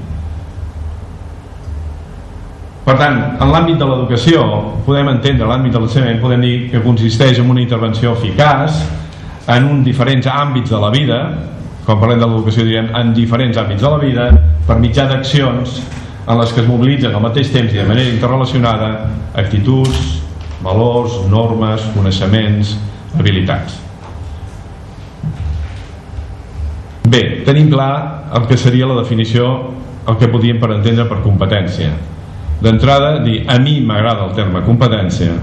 S4: Per tant, en l'àmbit de l'educació podem entendre l'àmbit de l'ensenyament, podem dir que consisteix en una intervenció eficaç en un diferents àmbits de la vida quan parlem de l'educació diem en diferents àmbits de la vida per mitjà d'accions en les que es mobilitzen al mateix temps i de manera interrelacionada actituds, valors, normes, coneixements, habilitats. Bé, tenim clar el que seria la definició, el que podíem per entendre per competència. D'entrada, dir, a mi m'agrada el terme competència,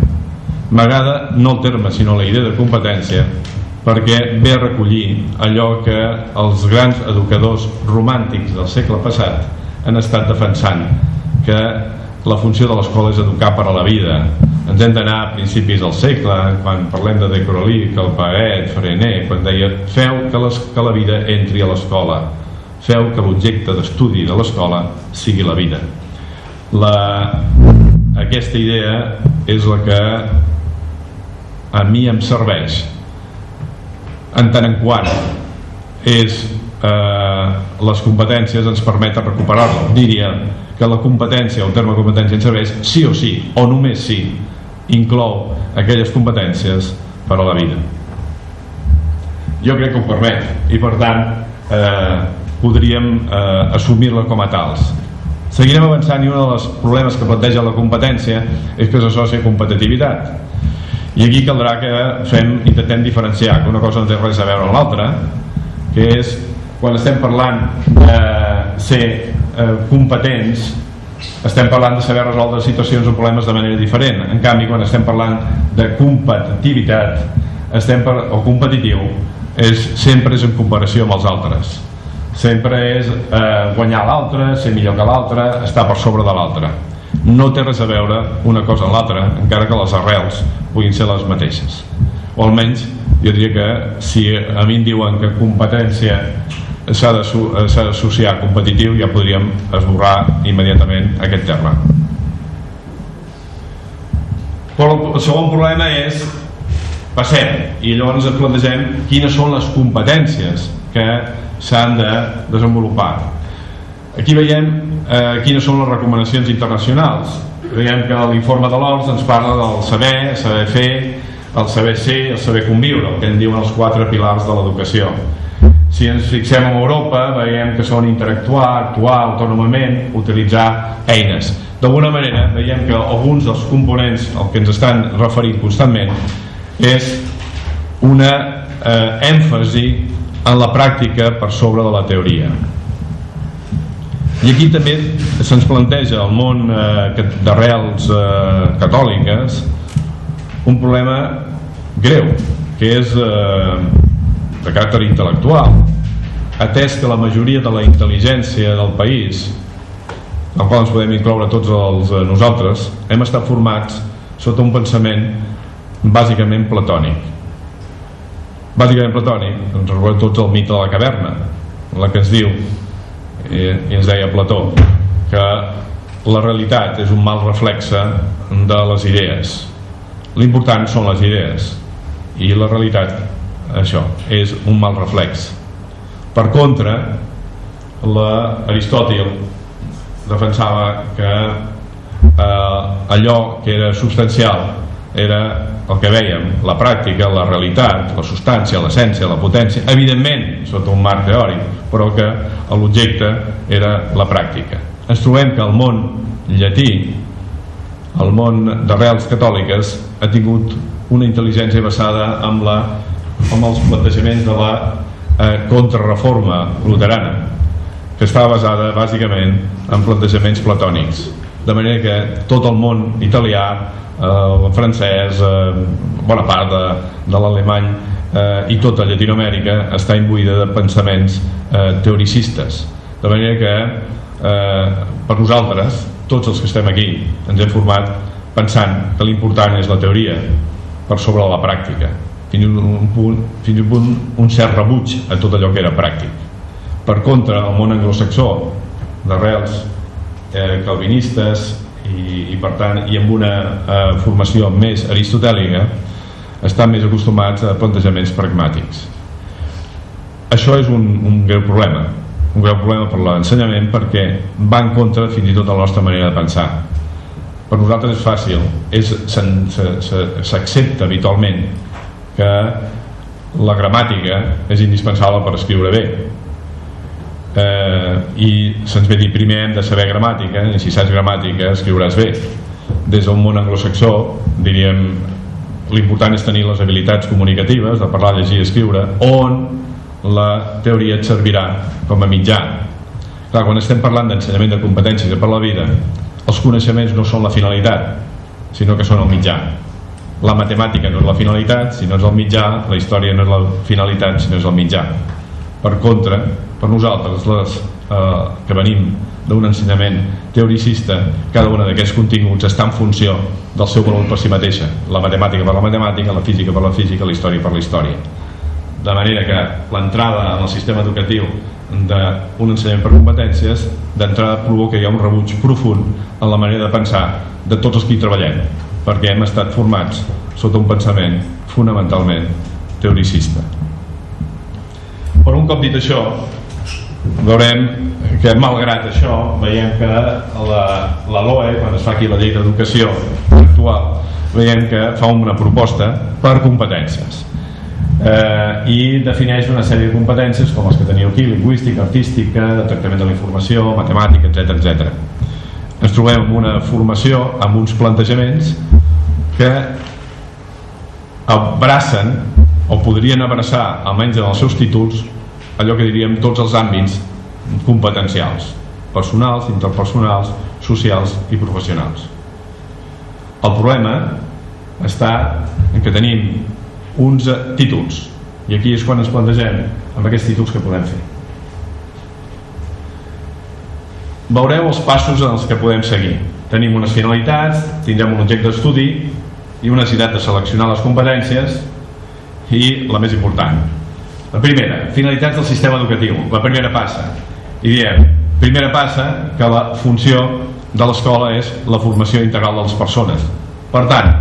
S4: m'agrada no el terme sinó la idea de competència, perquè ve a recollir allò que els grans educadors romàntics del segle passat han estat defensant que la funció de l'escola és educar per a la vida. Ens hem d'anar a principis del segle quan parlem de De Corolí, Calpaet Frené, quan deia feu que, les, que la vida entri a l'escola. Feu que l'objecte d'estudi de l'escola sigui la vida. La, aquesta idea és la que a mi em serveix. En tant en quant és eh, les competències ens permeten recuperar-lo diria que la competència el terme competència ens serveix sí o sí o només sí. Inclou aquelles competències per a la vida. Jo crec que ho permet i per tant eh, podríem eh, assumir-la com a tals. Seguirem avançant i un dels problemes que planteja la competència és que s'associa a competitivitat. I aquí caldrà que fem, intentem diferenciar que una cosa no té res a veure amb l'altra que és quan estem parlant de ser eh, competents estem parlant de saber resoldre situacions o problemes de manera diferent. En canvi quan estem parlant de competitivitat estem per, o competitiu és, sempre és en comparació amb els altres. Sempre és eh, guanyar l'altre ser millor que l'altre, estar per sobre de l'altre. No té res a veure una cosa amb l'altra encara que les arrels puguin ser les mateixes. O almenys jo diria que si a mi em diuen que competència s'ha d'associar competitiu ja podríem esborrar immediatament aquest terme. Però el segon problema és passem i llavors ens plantegem quines són les competències que s'han de desenvolupar. Aquí veiem eh, quines són les recomanacions internacionals. Veiem que l'informe de l'ORS ens parla del saber, saber fer el saber ser el saber conviure el que en diuen els quatre pilars de l'educació si ens fixem en Europa veiem que són interactuar, actuar autònomament, utilitzar eines. D'alguna manera veiem que alguns dels components al que ens estan referint constantment és una eh, èmfasi en la pràctica per sobre de la teoria. I aquí també se'ns planteja el món eh, d'arrels eh, catòliques un problema greu que és eh, de caràcter intel·lectual atès que la majoria de la intel·ligència del país al qual ens podem incloure tots els eh, nosaltres hem estat formats sota un pensament bàsicament platònic. Bàsicament platònic ens recordem tots el mite de la caverna la que ens diu i, i ens deia Plató que la realitat és un mal reflexe de les idees. L'important són les idees i la realitat això és un mal reflex per contra l'Aristòtil defensava que eh, allò que era substancial era el que veiem, la pràctica, la realitat, la substància, l'essència, la potència, evidentment sota un marc teòric, però que l'objecte era la pràctica. Ens trobem que el món llatí, el món d'arrels catòliques, ha tingut una intel·ligència basada en la amb els plantejaments de la eh, contrarreforma luterana que estava basada bàsicament en plantejaments platònics. De manera que tot el món italià eh, el francès eh, bona part de, de l'alemany eh, i tota Llatinoamèrica està imbuïda de pensaments eh, teoricistes. De manera que eh, per nosaltres tots els que estem aquí ens hem format pensant que l'important és la teoria per sobre la pràctica fins un punt, fins un, punt un cert rebuig a tot allò que era pràctic. Per contra el món anglosaxó d'arrels eh, calvinistes i, i per tant i amb una eh, formació més aristotèlica estan més acostumats a plantejaments pragmàtics. Això és un, un greu problema. Un greu problema per l'ensenyament perquè va en contra fins i tot de la nostra manera de pensar. Per nosaltres és fàcil s'accepta habitualment que la gramàtica és indispensable per escriure bé. Eh, i se'ns ve dir primer hem de saber gramàtica i si saps gramàtica escriuràs bé. Des del món anglosaxó diríem l'important és tenir les habilitats comunicatives de parlar, llegir i escriure on la teoria et servirà com a mitjà. Clar, quan estem parlant d'ensenyament de competències per la vida els coneixements no són la finalitat sinó que són el mitjà la matemàtica no és la finalitat sinó és el mitjà, la història no és la finalitat sinó és el mitjà. Per contra, per nosaltres les, eh, que venim d'un ensenyament teoricista cada una d'aquests continguts està en funció del seu valor per si mateixa. La matemàtica per la matemàtica, la física per la física la història per la història. De manera que l'entrada en el sistema educatiu d'un ensenyament per competències d'entrada provoca ja un rebuig profund en la manera de pensar de tots els que hi treballem perquè hem estat formats sota un pensament fonamentalment teoricista per un cop dit això veurem que malgrat això veiem que la, la LOE quan es fa aquí la llei d'educació actual veiem que fa una proposta per competències eh, i defineix una sèrie de competències com les que teniu aquí, lingüística, artística, de tractament de la informació, matemàtica, etc etc. Ens trobem amb una formació amb uns plantejaments que abracen o podrien abraçar, almenys en els seus títols, allò que diríem tots els àmbits competencials, personals, interpersonals, socials i professionals. El problema està en que tenim uns títols i aquí és quan ens plantegem amb aquests títols que podem fer veureu els passos en els que podem seguir tenim unes finalitats, tindrem un objecte d'estudi i una necessitat de seleccionar les competències i la més important. La primera, finalitats del sistema educatiu. La primera passa. I diem, primera passa que la funció de l'escola és la formació integral de les persones. Per tant,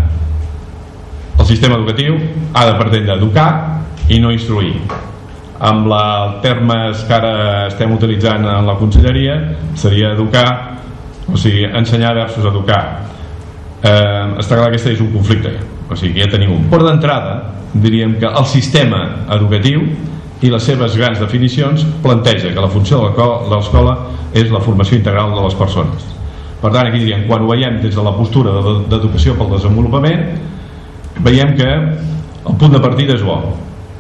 S4: el sistema educatiu ha de pretendre educar i no instruir. Amb la, termes que ara estem utilitzant en la conselleria seria educar o sigui, ensenyar versus educar. Eh, està clar que aquest és un conflicte. O sigui, ja tenim un per d'entrada. Diríem que el sistema educatiu i les seves grans definicions planteja que la funció de l'escola és la formació integral de les persones. Per tant aquí diríem, quan ho veiem des de la postura d'educació pel desenvolupament veiem que el punt de partida és bo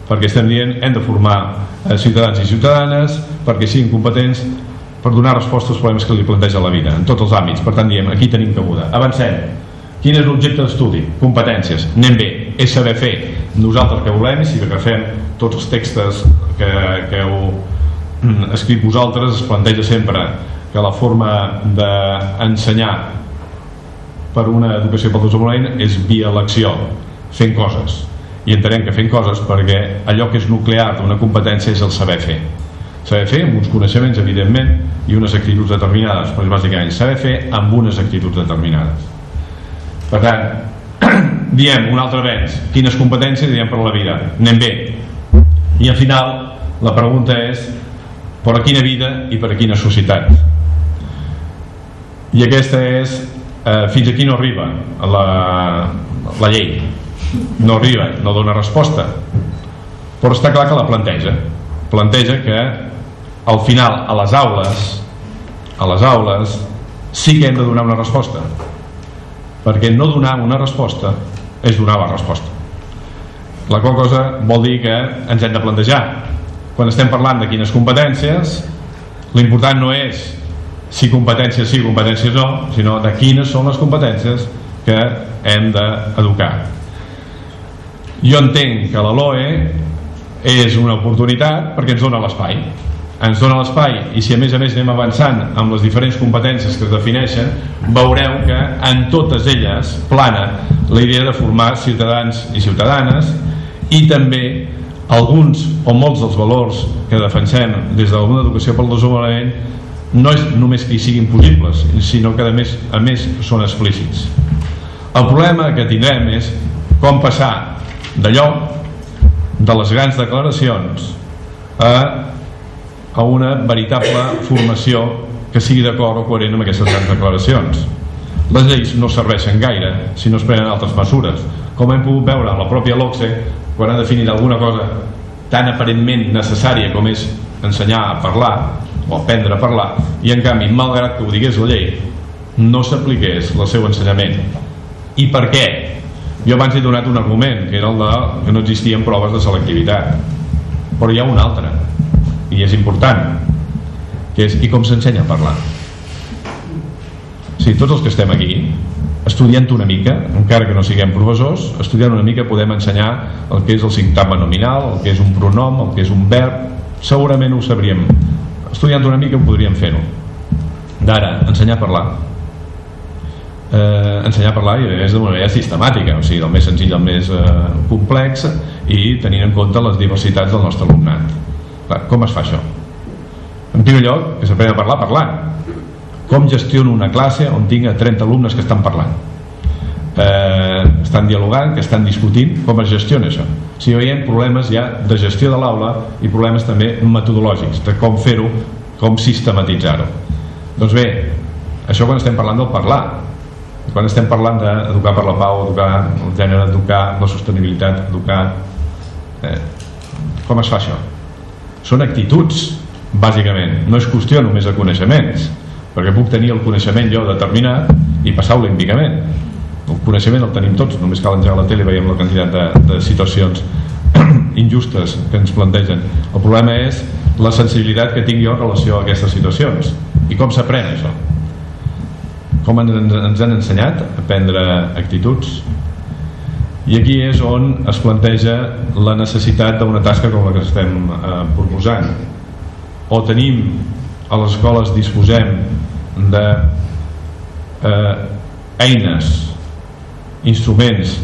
S4: perquè estem dient hem de formar eh, ciutadans i ciutadanes perquè siguin competents per donar resposta als problemes que li planteja la vida en tots els àmbits, per tant diem aquí tenim cabuda. Avancem, quin és l'objecte d'estudi? Competències, anem bé. És saber fer, nosaltres que volem i si agafem tots els textos que, que heu escrit vosaltres es planteja sempre que la forma d'ensenyar per una educació pel desenvolupament és via l'acció fent coses. I entenem que fent coses perquè allò que és nuclear d'una competència és el saber fer saber fer amb uns coneixements evidentment i unes actituds determinades. Però és bàsicament saber fer amb unes actituds determinades. Per tant diem un altre avenç. Quines competències diem per la vida? Anem bé. I al final la pregunta és per a quina vida i per a quina societat? I aquesta és eh, fins aquí no arriba la, la llei. No arriba, no dona resposta. Però està clar que la planteja planteja que al final a les aules a les aules sí que hem de donar una resposta. Perquè no donar una resposta és donar la resposta. La qual cosa vol dir que ens hem de plantejar. Quan estem parlant de quines competències l'important no és si competències sí, competències no sinó de quines són les competències que hem d'educar. Jo entenc que la LOE és una oportunitat perquè ens dona l'espai. Ens dona l'espai i si a més a més anem avançant amb les diferents competències que es defineixen veureu que en totes elles plana la idea de formar ciutadans i ciutadanes i també alguns o molts dels valors que defensem des de educació pel desenvolupament no és només que hi siguin possibles sinó que a més, a més són explícits. El problema que tindrem és com passar d'allò de les grans declaracions a, a una veritable formació que sigui d'acord o coherent amb aquestes grans declaracions. Les lleis no serveixen gaire si no es prenen altres mesures. Com hem pogut veure la pròpia LOCSE quan ha definit alguna cosa tan aparentment necessària com és ensenyar a parlar o aprendre a parlar i en canvi, malgrat que ho digués la llei no s'apliqués el seu ensenyament. I per què? Jo abans he donat un argument que era el de que no existien proves de selectivitat però hi ha un altre i és important que és i com s'ensenya a parlar o sigui, tots els que estem aquí estudiant una mica, encara que no siguem professors, estudiant una mica podem ensenyar el que és el sintagma nominal, el que és un pronom, el que és un verb, segurament ho sabríem. Estudiant una mica ho podríem fer-ho. D'ara, ensenyar a parlar. Eh, ensenyar a parlar és d'una manera sistemàtica, o sigui, del més senzill al més eh, complex i tenint en compte les diversitats del nostre alumnat. Clar, com es fa això? En primer lloc, que s'aprèn a parlar parlant com gestiono una classe on tinc 30 alumnes que estan parlant eh, estan dialogant, que estan discutint com es gestiona això si veiem problemes ja de gestió de l'aula i problemes també metodològics de com fer-ho, com sistematitzar-ho doncs bé això quan estem parlant del parlar quan estem parlant d'educar per la pau educar el gènere, educar la sostenibilitat educar eh, com es fa això? són actituds bàsicament, no és qüestió només de coneixements perquè puc tenir el coneixement jo determinat i passar olímpicament. El coneixement el tenim tots només cal engegar la tele i veiem la quantitat de, de situacions injustes que ens plantegen. El problema és la sensibilitat que tinc jo en relació a aquestes situacions. I com s'aprèn això com ens, ens han ensenyat a prendre actituds. I aquí és on es planteja la necessitat d'una tasca com la que estem eh, proposant. O tenim a les escoles disposem de eh, eines instruments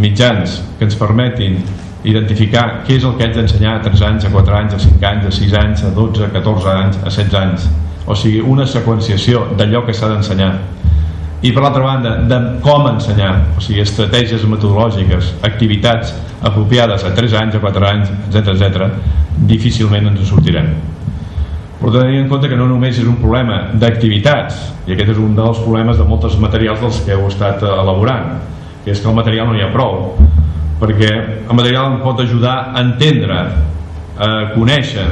S4: mitjans que ens permetin identificar què és el que haig d'ensenyar a 3 anys, a 4 anys, a 5 anys, a 6 anys, a 12, a 14 anys, a 16 anys o sigui, una seqüenciació d'allò que s'ha d'ensenyar. I per l'altra banda, de com ensenyar o sigui, estratègies metodològiques activitats apropiades a 3 anys, a 4 anys, etc etc, difícilment ens en sortirem. Però tenir en compte que no només és un problema d'activitats i aquest és un dels problemes de molts materials dels que heu estat eh, elaborant que és que el material no hi ha prou perquè el material em pot ajudar a entendre a conèixer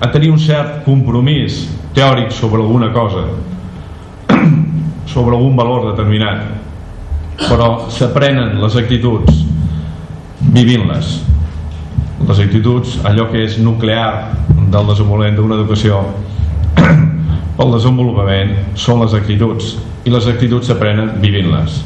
S4: a tenir un cert compromís teòric sobre alguna cosa sobre algun valor determinat però s'aprenen les actituds vivint-les. Les actituds, allò que és nuclear del desenvolupament d'una educació pel desenvolupament són les actituds i les actituds s'aprenen vivint-les.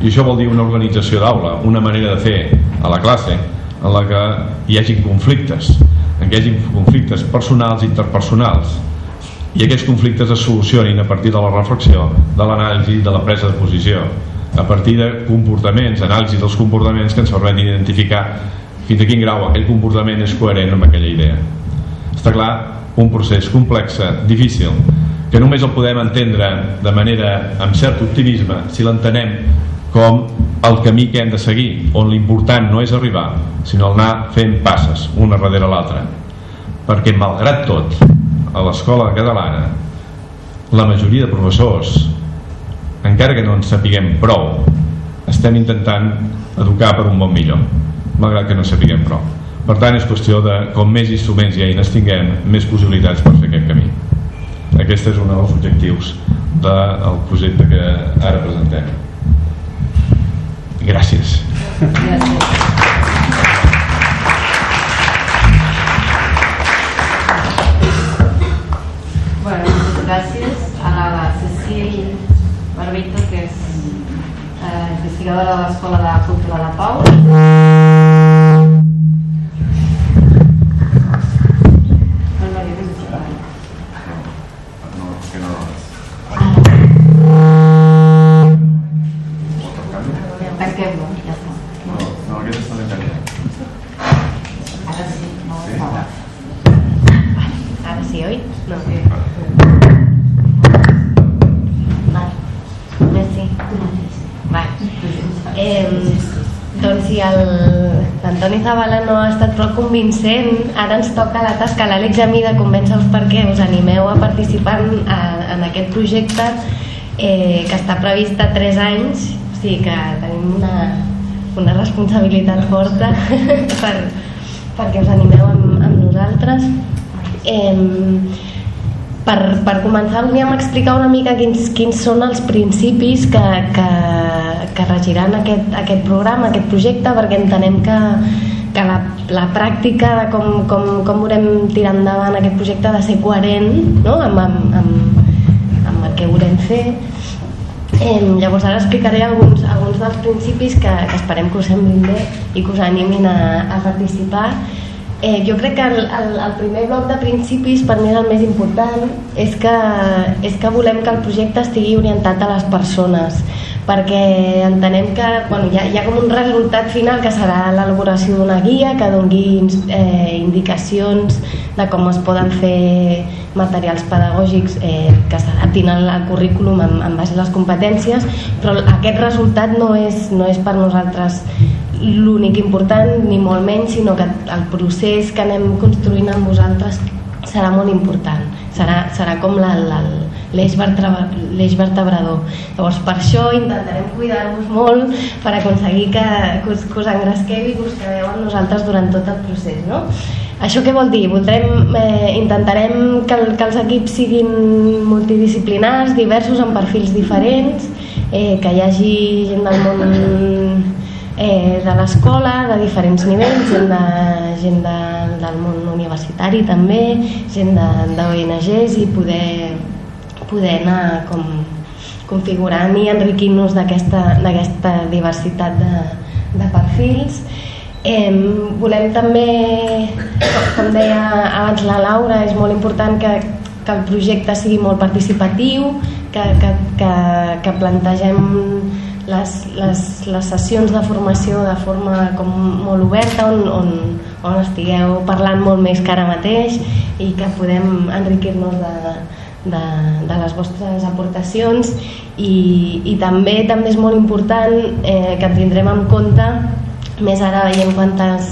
S4: I això vol dir una organització d'aula una manera de fer a la classe en la que hi hagi conflictes en què hi hagi conflictes personals i interpersonals. I aquests conflictes es solucionin a partir de la reflexió de l'anàlisi de la presa de posició. A partir de comportaments, anàlisi dels comportaments que ens permetin identificar fins a quin grau aquell comportament és coherent amb aquella idea. Està clar, un procés complex, difícil, que només el podem entendre de manera amb cert optimisme si l'entenem com el camí que hem de seguir, on l'important no és arribar, sinó anar fent passes, una darrere l'altra. Perquè, malgrat tot, a l'escola catalana, la majoria de professors, encara que no en sapiguem prou, estem intentant educar per un món millor, malgrat que no sapiguem prou. Per tant, és qüestió de, com més instruments i eines tinguem, més possibilitats per fer aquest camí. Aquest és un dels objectius del projecte que ara presentem. Gràcies.
S1: Bueno, moltes gràcies a la Cecil Barbito, que és eh, investigadora de l'Escola de Cultura de Pau.
S5: l'Antoni Zavala no ha estat prou convincent, ara ens toca la tasca. A l'Àlex i a mi de convèncer-vos perquè us animeu a participar en, en aquest projecte eh, que està previst a 3 anys, o sigui que tenim una, una responsabilitat forta per, perquè us animeu amb, amb nosaltres. Eh, per, per començar volíem explicar una mica quins, quins són els principis que, que, que regiran aquest, aquest programa, aquest projecte, perquè entenem que, que la, la pràctica de com, com, com volem tirar endavant aquest projecte ha de ser coherent no? amb, amb, amb, amb el que volem fer eh, llavors ara explicaré alguns, alguns dels principis que, que esperem que us semblin bé i que us animin a, a participar Eh, jo crec que el, el, el primer bloc de principis per mi és el més important és que, és que volem que el projecte estigui orientat a les persones perquè entenem que bueno, hi, ha, hi ha com un resultat final que serà l'elaboració d'una guia que dongui eh, indicacions de com es poden fer materials pedagògics eh, que s'adaptin al currículum en, en base a les competències però aquest resultat no és, no és per nosaltres l'únic important, ni molt menys, sinó que el procés que anem construint amb vosaltres serà molt important, serà, serà com l'eix vertebrador. Llavors, per això intentarem cuidar-vos molt per aconseguir que, que, us, que us engresqueu i que us quedeu amb nosaltres durant tot el procés. No? Això què vol dir? Voldrem, eh, intentarem que, que els equips siguin multidisciplinars, diversos, amb perfils diferents, eh, que hi hagi gent del món eh, de l'escola, de diferents nivells, gent, de, gent de, del món universitari també, gent d'ONGs i poder, poder anar com configurant i enriquint-nos d'aquesta diversitat de, de perfils. Eh, volem també, com deia abans la Laura, és molt important que, que el projecte sigui molt participatiu, que, que, que, que plantegem les, les, les sessions de formació de forma com molt oberta on, on, on estigueu parlant molt més que ara mateix i que podem enriquir-nos de, de, de les vostres aportacions. I, i també també és molt important eh, que tindrem en compte més ara veiem quantes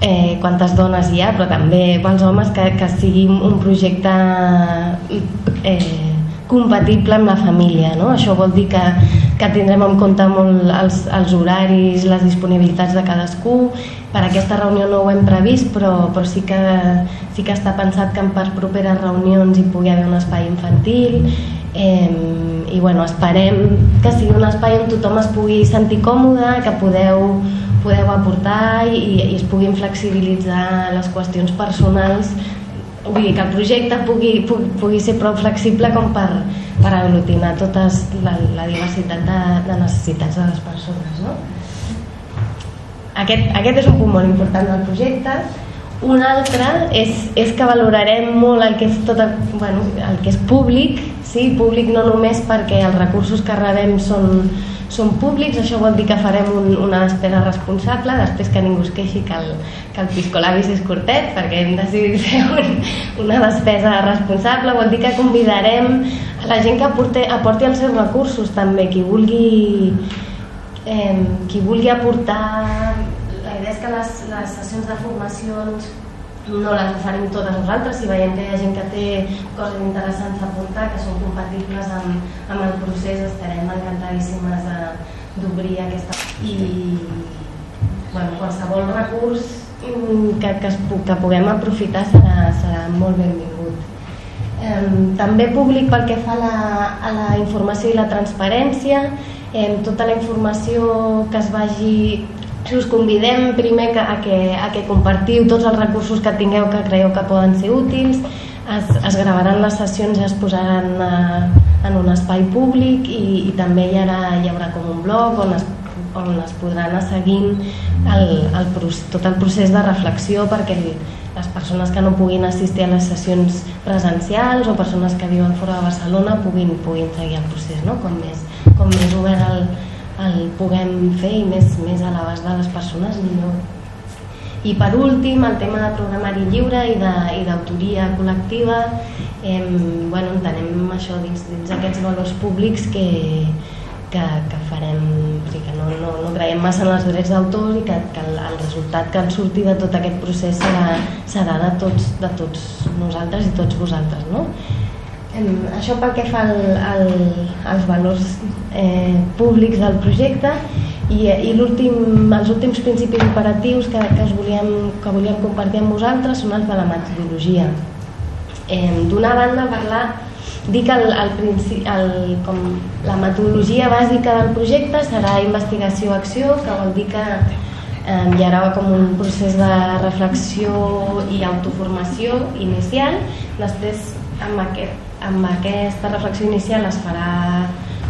S5: eh, quantes dones hi ha però també pels homes que, que sigui un projecte eh, compatible amb la família. No? Això vol dir que, que tindrem en compte molt els, els horaris, les disponibilitats de cadascú. Per aquesta reunió no ho hem previst, però, però sí, que, sí que està pensat que per properes reunions hi pugui haver un espai infantil eh, i bueno, esperem que sigui un espai on tothom es pugui sentir còmode, que podeu, podeu aportar i, i es puguin flexibilitzar les qüestions personals vull dir que el projecte pugui, pugui, ser prou flexible com per, per aglutinar tota la, la diversitat de, de necessitats de les persones. No? Aquest, aquest és un punt molt important del projecte. Un altre és, és que valorarem molt el que és, tot bueno, el que és públic, sí? públic no només perquè els recursos que rebem són, són públics, això vol dir que farem un, una despesa responsable, després que ningú es queixi que el, que el piscolabis és curtet, perquè hem decidit fer un, una despesa responsable, vol dir que convidarem a la gent que aporti, aporti els seus recursos també, qui vulgui, eh, qui vulgui aportar, la idea és que les, les sessions de formacions no les farem totes nosaltres, si veiem que hi ha gent que té coses interessants a aportar, que són compatibles amb, amb el procés, estarem encantadíssimes d'obrir aquesta... I bueno, qualsevol recurs que, que, es, que puguem aprofitar serà, serà molt benvingut. Eh, també públic pel que fa a la, a la informació i la transparència, eh, tota la informació que es vagi us convidem primer a, que, a que compartiu tots els recursos que tingueu que creieu que poden ser útils, es, es gravaran les sessions i es posaran a, eh, en un espai públic i, i també hi haurà, hi haurà com un blog on es, on es podrà anar seguint el, el, tot el procés de reflexió perquè les persones que no puguin assistir a les sessions presencials o persones que viuen fora de Barcelona puguin, puguin seguir el procés no? com, més, com més obert el, el puguem fer i més, més a l'abast de les persones millor. I per últim, el tema de programari lliure i d'autoria col·lectiva, eh, bueno, entenem això dins, dins aquests valors públics que, que, que farem, o sigui, que no, no, no creiem massa en els drets d'autor i que, que el, el resultat que en surti de tot aquest procés serà, serà de, tots, de tots nosaltres i tots vosaltres. No? Això pel que fa al, al, als valors eh, públics del projecte I, i últim, els últims principis operatius que, que, volíem, que volíem compartir amb vosaltres són els de la metodologia. Eh, D'una banda, parlar dir que el, el, el, com la metodologia bàsica del projecte serà investigació-acció, que vol dir que eh, hi haurà com un procés de reflexió i autoformació inicial, després amb, aquest, amb aquesta reflexió inicial es farà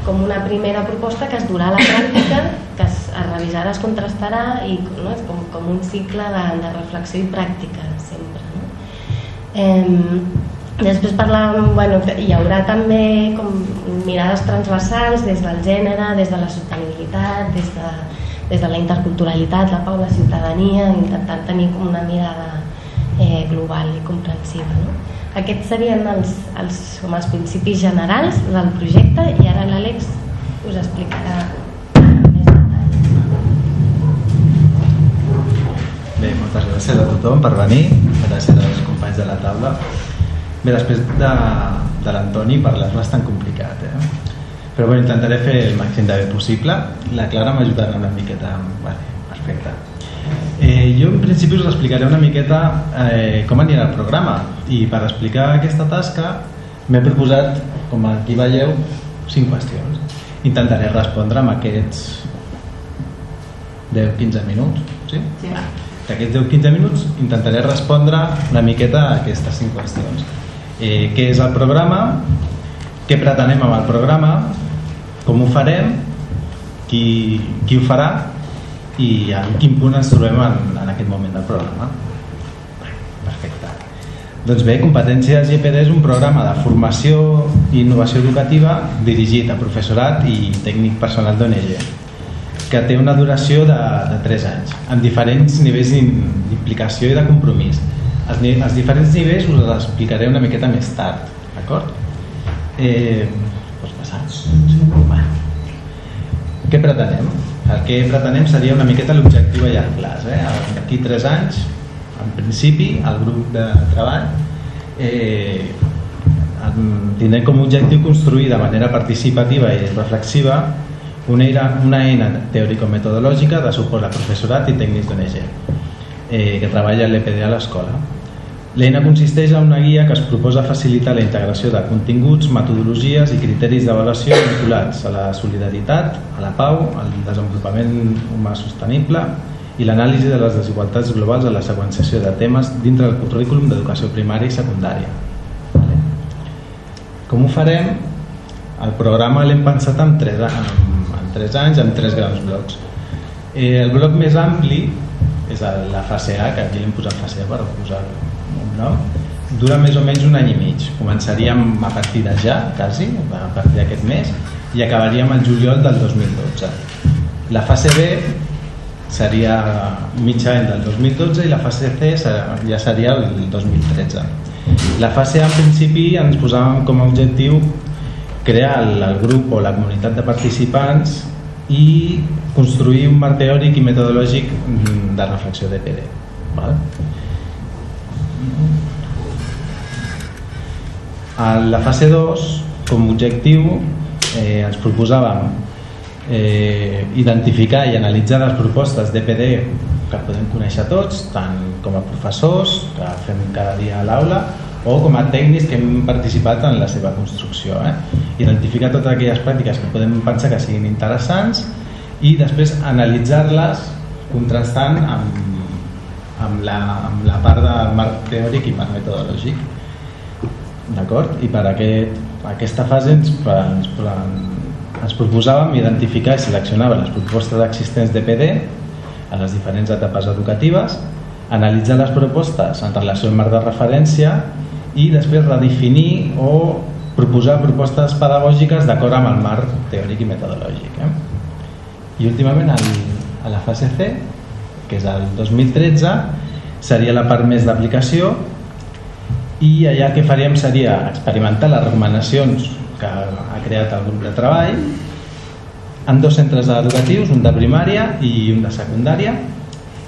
S5: com una primera proposta que es durà a la pràctica, que es, es revisarà, es contrastarà i no, és com, com un cicle de, de reflexió i pràctica sempre. No? Eh, després parlàvem, bueno, hi haurà també com mirades transversals des del gènere, des de la sostenibilitat, des de, des de la interculturalitat, la pau, la ciutadania, intentant tenir com una mirada eh, global i comprensiva. No? Aquests serien els, els, com els principis generals del projecte i ara l'Àlex us explicarà més detalls.
S6: Bé, moltes gràcies a tothom per venir, gràcies als companys de la taula. Bé, després de, de l'Antoni parlar és bastant complicat, eh? però bueno, intentaré fer el màxim de bé possible. La Clara m'ajudarà una miqueta. Vale, perfecte. Eh, jo en principi us explicaré una miqueta eh, com anirà el programa i per explicar aquesta tasca m'he proposat, com aquí veieu, cinc qüestions. Intentaré respondre amb aquests 10-15 minuts. Sí? sí. D'aquests 10-15 minuts intentaré respondre una miqueta a aquestes cinc qüestions. Eh, què és el programa? Què pretenem amb el programa? Com ho farem? Qui, qui ho farà? I en quin punt ens trobem en, en aquest moment del programa. Perfecte. Doncs bé, Competències GPD és un programa de formació i innovació educativa dirigit a professorat i tècnic personal d'ONG que té una duració de, de 3 anys amb diferents nivells d'implicació i de compromís. Els, els diferents nivells us els explicaré una miqueta més tard, d'acord? Eh, pots passar? Bueno. Què pretenem? El que pretenem seria una miqueta l'objectiu a llarg plaç eh? d'aquí 3 anys en principi el grup de treball eh, tindrem com a objectiu construir de manera participativa i reflexiva una eina, una eina teòrico-metodològica de suport a professorat i tècnics d'ONG eh, que treballa l'EPD a l'escola L'eina consisteix en una guia que es proposa facilitar la integració de continguts, metodologies i criteris d'avaluació vinculats a la solidaritat, a la pau, al desenvolupament humà sostenible i l'anàlisi de les desigualtats globals a la seqüenciació de temes dintre del currículum d'educació primària i secundària. Com ho farem? El programa l'hem pensat en tres, en, en tres anys, en tres grans blocs. Eh, el bloc més ampli és la fase A, que aquí l'hem posat fase A per posar-lo no? dura més o menys un any i mig començaríem a partir de ja quasi, a partir d'aquest mes i acabaríem el juliol del 2012 la fase B seria mig any del 2012 i la fase C ja seria el 2013 la fase A en principi ens posàvem com a objectiu crear el, el grup o la comunitat de participants i construir un marc teòric i metodològic de reflexió d'EPD. Val? A la fase 2, com a objectiu, eh, ens proposàvem eh, identificar i analitzar les propostes d'EPD que podem conèixer tots, tant com a professors, que fem cada dia a l'aula, o com a tècnics que hem participat en la seva construcció. Eh? Identificar totes aquelles pràctiques que podem pensar que siguin interessants i després analitzar-les contrastant amb, amb, la, amb la part del marc teòric i marc metodològic D'acord? I per aquest, aquesta fase ens, ens, ens proposàvem identificar i seleccionar les propostes existents d'EPD a les diferents etapes educatives, analitzar les propostes en relació al marc de referència i després redefinir o proposar propostes pedagògiques d'acord amb el marc teòric i metodològic. Eh? I últimament el, a la fase C, que és el 2013, seria la part més d'aplicació i allà que faríem seria experimentar les recomanacions que ha creat el grup de treball en dos centres educatius, un de primària i un de secundària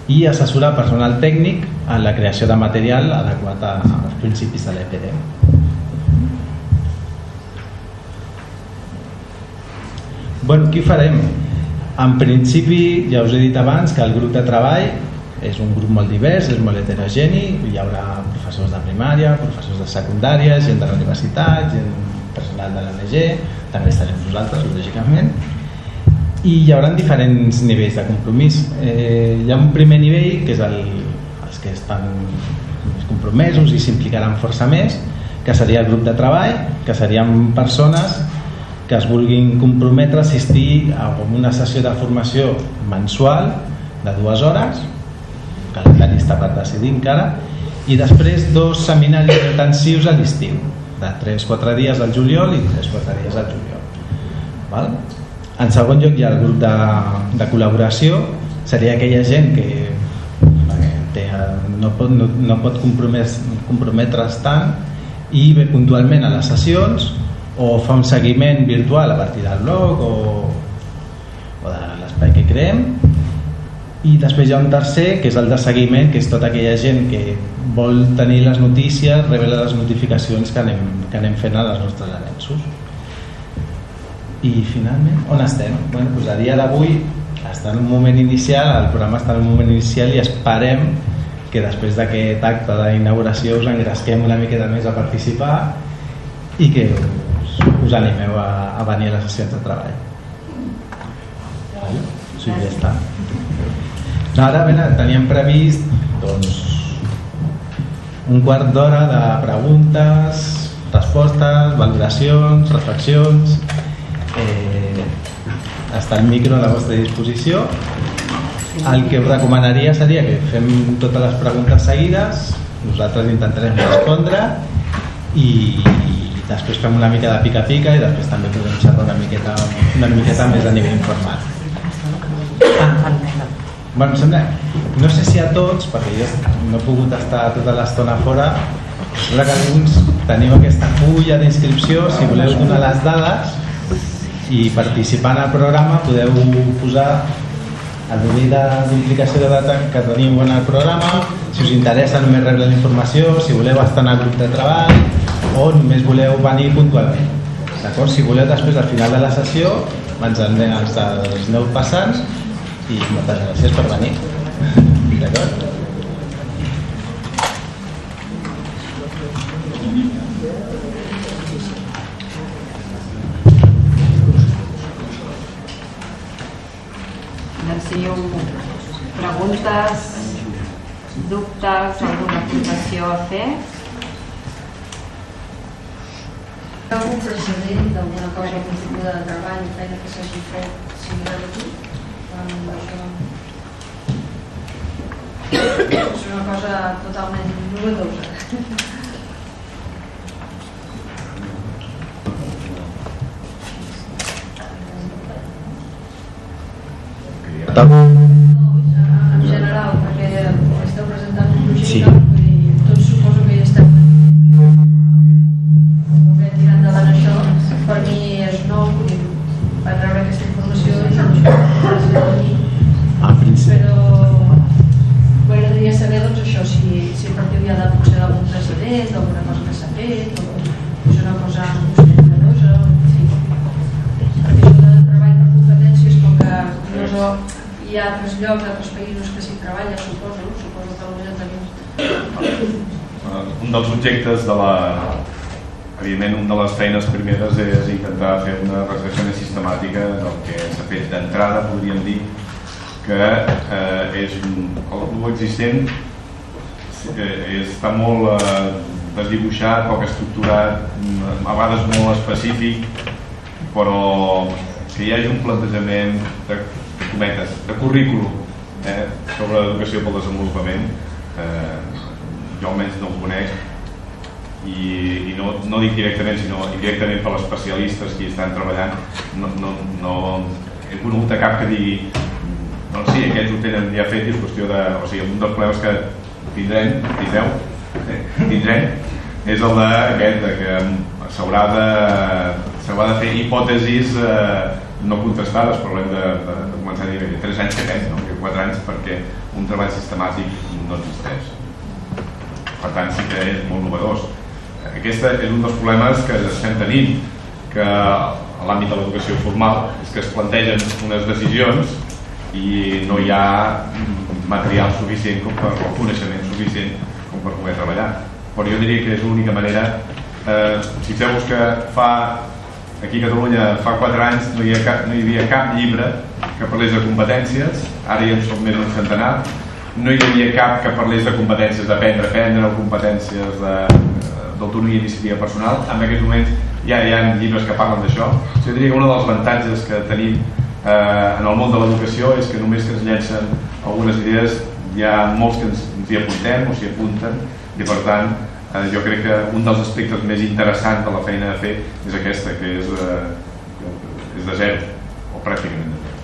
S6: i assessorar personal tècnic en la creació de material adequat als principis de l'EPD. Bueno, qui farem? En principi, ja us he dit abans que el grup de treball és un grup molt divers, és molt heterogeni, hi haurà professors de primària, professors de secundària, gent de la universitat, gent personal de l'ANG, també estarem nosaltres, lògicament, i hi haurà diferents nivells de compromís. Eh, hi ha un primer nivell, que és el, els que estan més compromesos i s'implicaran força més, que seria el grup de treball, que serien persones que es vulguin comprometre a assistir a una sessió de formació mensual de dues hores calendari està per decidir encara i després dos seminaris intensius a l'estiu de 3-4 dies al juliol i 3-4 dies al juliol Val? en segon lloc hi ha el grup de, de col·laboració seria aquella gent que té, no pot, no, no pot comprometre's tant i ve puntualment a les sessions o fa un seguiment virtual a partir del blog o, o de l'espai que creem i després hi ha un tercer que és el de seguiment que és tota aquella gent que vol tenir les notícies, revela les notificacions que anem, que anem fent als nostres avenços i finalment on estem? Bueno, doncs a dia d'avui està en un moment inicial el programa està en un moment inicial i esperem que després d'aquest acte d'inauguració us engresquem una miqueta més a participar i que us, animeu a, a venir a les sessions de treball sí, ja està Ara bé, teníem previst doncs, un quart d'hora de preguntes, respostes, valoracions, reflexions. Eh, està el micro a la vostra disposició. El que us recomanaria seria que fem totes les preguntes seguides, nosaltres intentarem respondre i després fem una mica de pica-pica i després també podem xerrar una miqueta, una miqueta més a nivell informal. Ah, Bueno, sembla, no sé si a tots, perquè jo no he pogut estar tota l'estona fora, sembla que alguns teniu aquesta fulla d'inscripció, si voleu donar les dades i participar en el programa podeu posar el nivell d'implicació de data que teniu en el programa, si us interessa només rebre la informació, si voleu estar en el grup de treball o només voleu venir puntualment. D'acord? Si voleu després al final de la sessió ens en els, els nou passants i moltes gràcies per venir. D'acord?
S1: Preguntes, dubtes, alguna aportació a fer?
S7: Algun precedent d'alguna cosa, tipus de treball o feina que s'hagi fet similar aquí? és una cosa totalment novedosa en general perquè esteu presentant un projecte
S6: Sí.
S7: Altres llocs, altres països que s'hi treballa, suposo, suposo que potser teniu.
S4: Eh, un dels objectes de la evidentment una de les feines primeres és intentar fer una reflexió més sistemàtica del que s'ha fet d'entrada podríem dir que eh, és un- existent eh, està molt eh, desdibuixat, poc estructurat a vegades molt específic però que hi hagi un plantejament de, de cometes, de currículum eh, sobre l'educació pel desenvolupament eh, jo almenys no el conec i, i no, no dic directament sinó indirectament per especialistes que hi estan treballant no, no, no he conegut a cap que digui doncs sí, aquests ho tenen ja fet i és qüestió de... o sigui, un dels problemes que tindrem, tindreu, eh, tindrem és el de, aquest, de que s'haurà de, s'haurà de fer hipòtesis eh, no contrastades, però haurem de, de, de començar a dir 3 anys que tens, no? que 4 anys perquè un treball sistemàtic no existeix. Per tant, sí que és molt novedós. Aquest és un dels problemes que estem tenint, que a l'àmbit de l'educació formal és que es plantegen unes decisions i no hi ha material suficient com per, o coneixement suficient com per poder treballar però jo diria que és l'única manera eh, si feu que fa aquí a Catalunya fa 4 anys no hi, havia cap, no hi havia cap llibre que parlés de competències. Ara ja en som més d'un centenar. No hi havia cap que parlés de competències d'aprendre aprendre o competències d'autonomia i iniciativa personal. En aquest moment ja hi ha llibres que parlen d'això. Jo diria que un dels avantatges que tenim eh, en el món de l'educació és que només que ens llencen algunes idees hi ha molts que ens, ens hi apuntem o s'hi apunten i per tant eh, jo crec que un dels aspectes més interessants de la feina de fer és aquesta que és, eh, és de zero o pràcticament de zero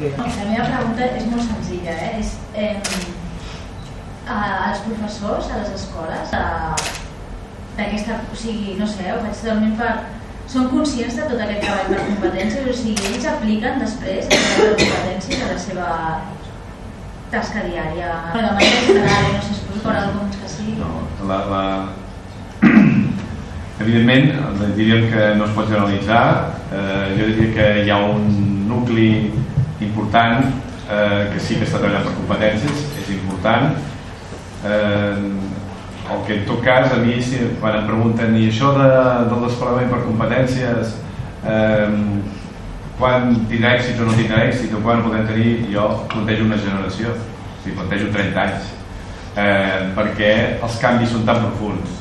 S8: La meva pregunta és molt senzilla, eh? És, eh, als professors, a les escoles, d'aquesta, o sigui, no sé, ho faig totalment per... Són conscients de tot aquest treball per competències, o sigui, ells apliquen després les competències a la seva tasca diària, de manera general, no sé, suposo per alguns que sí.
S4: No, la, la... Evidentment, diríem que no es pot generalitzar, eh, jo diria que hi ha un nucli important eh, que sí que està treballant per competències, és important, eh, el que en tot cas a mi si, quan em pregunten i això de, del desplegament per competències eh, quan tindrà èxit o no tindrà èxit o quan podem tenir? Jo plantejo una generació o sigui, plantejo 30 anys. Eh, perquè els canvis són tan profuns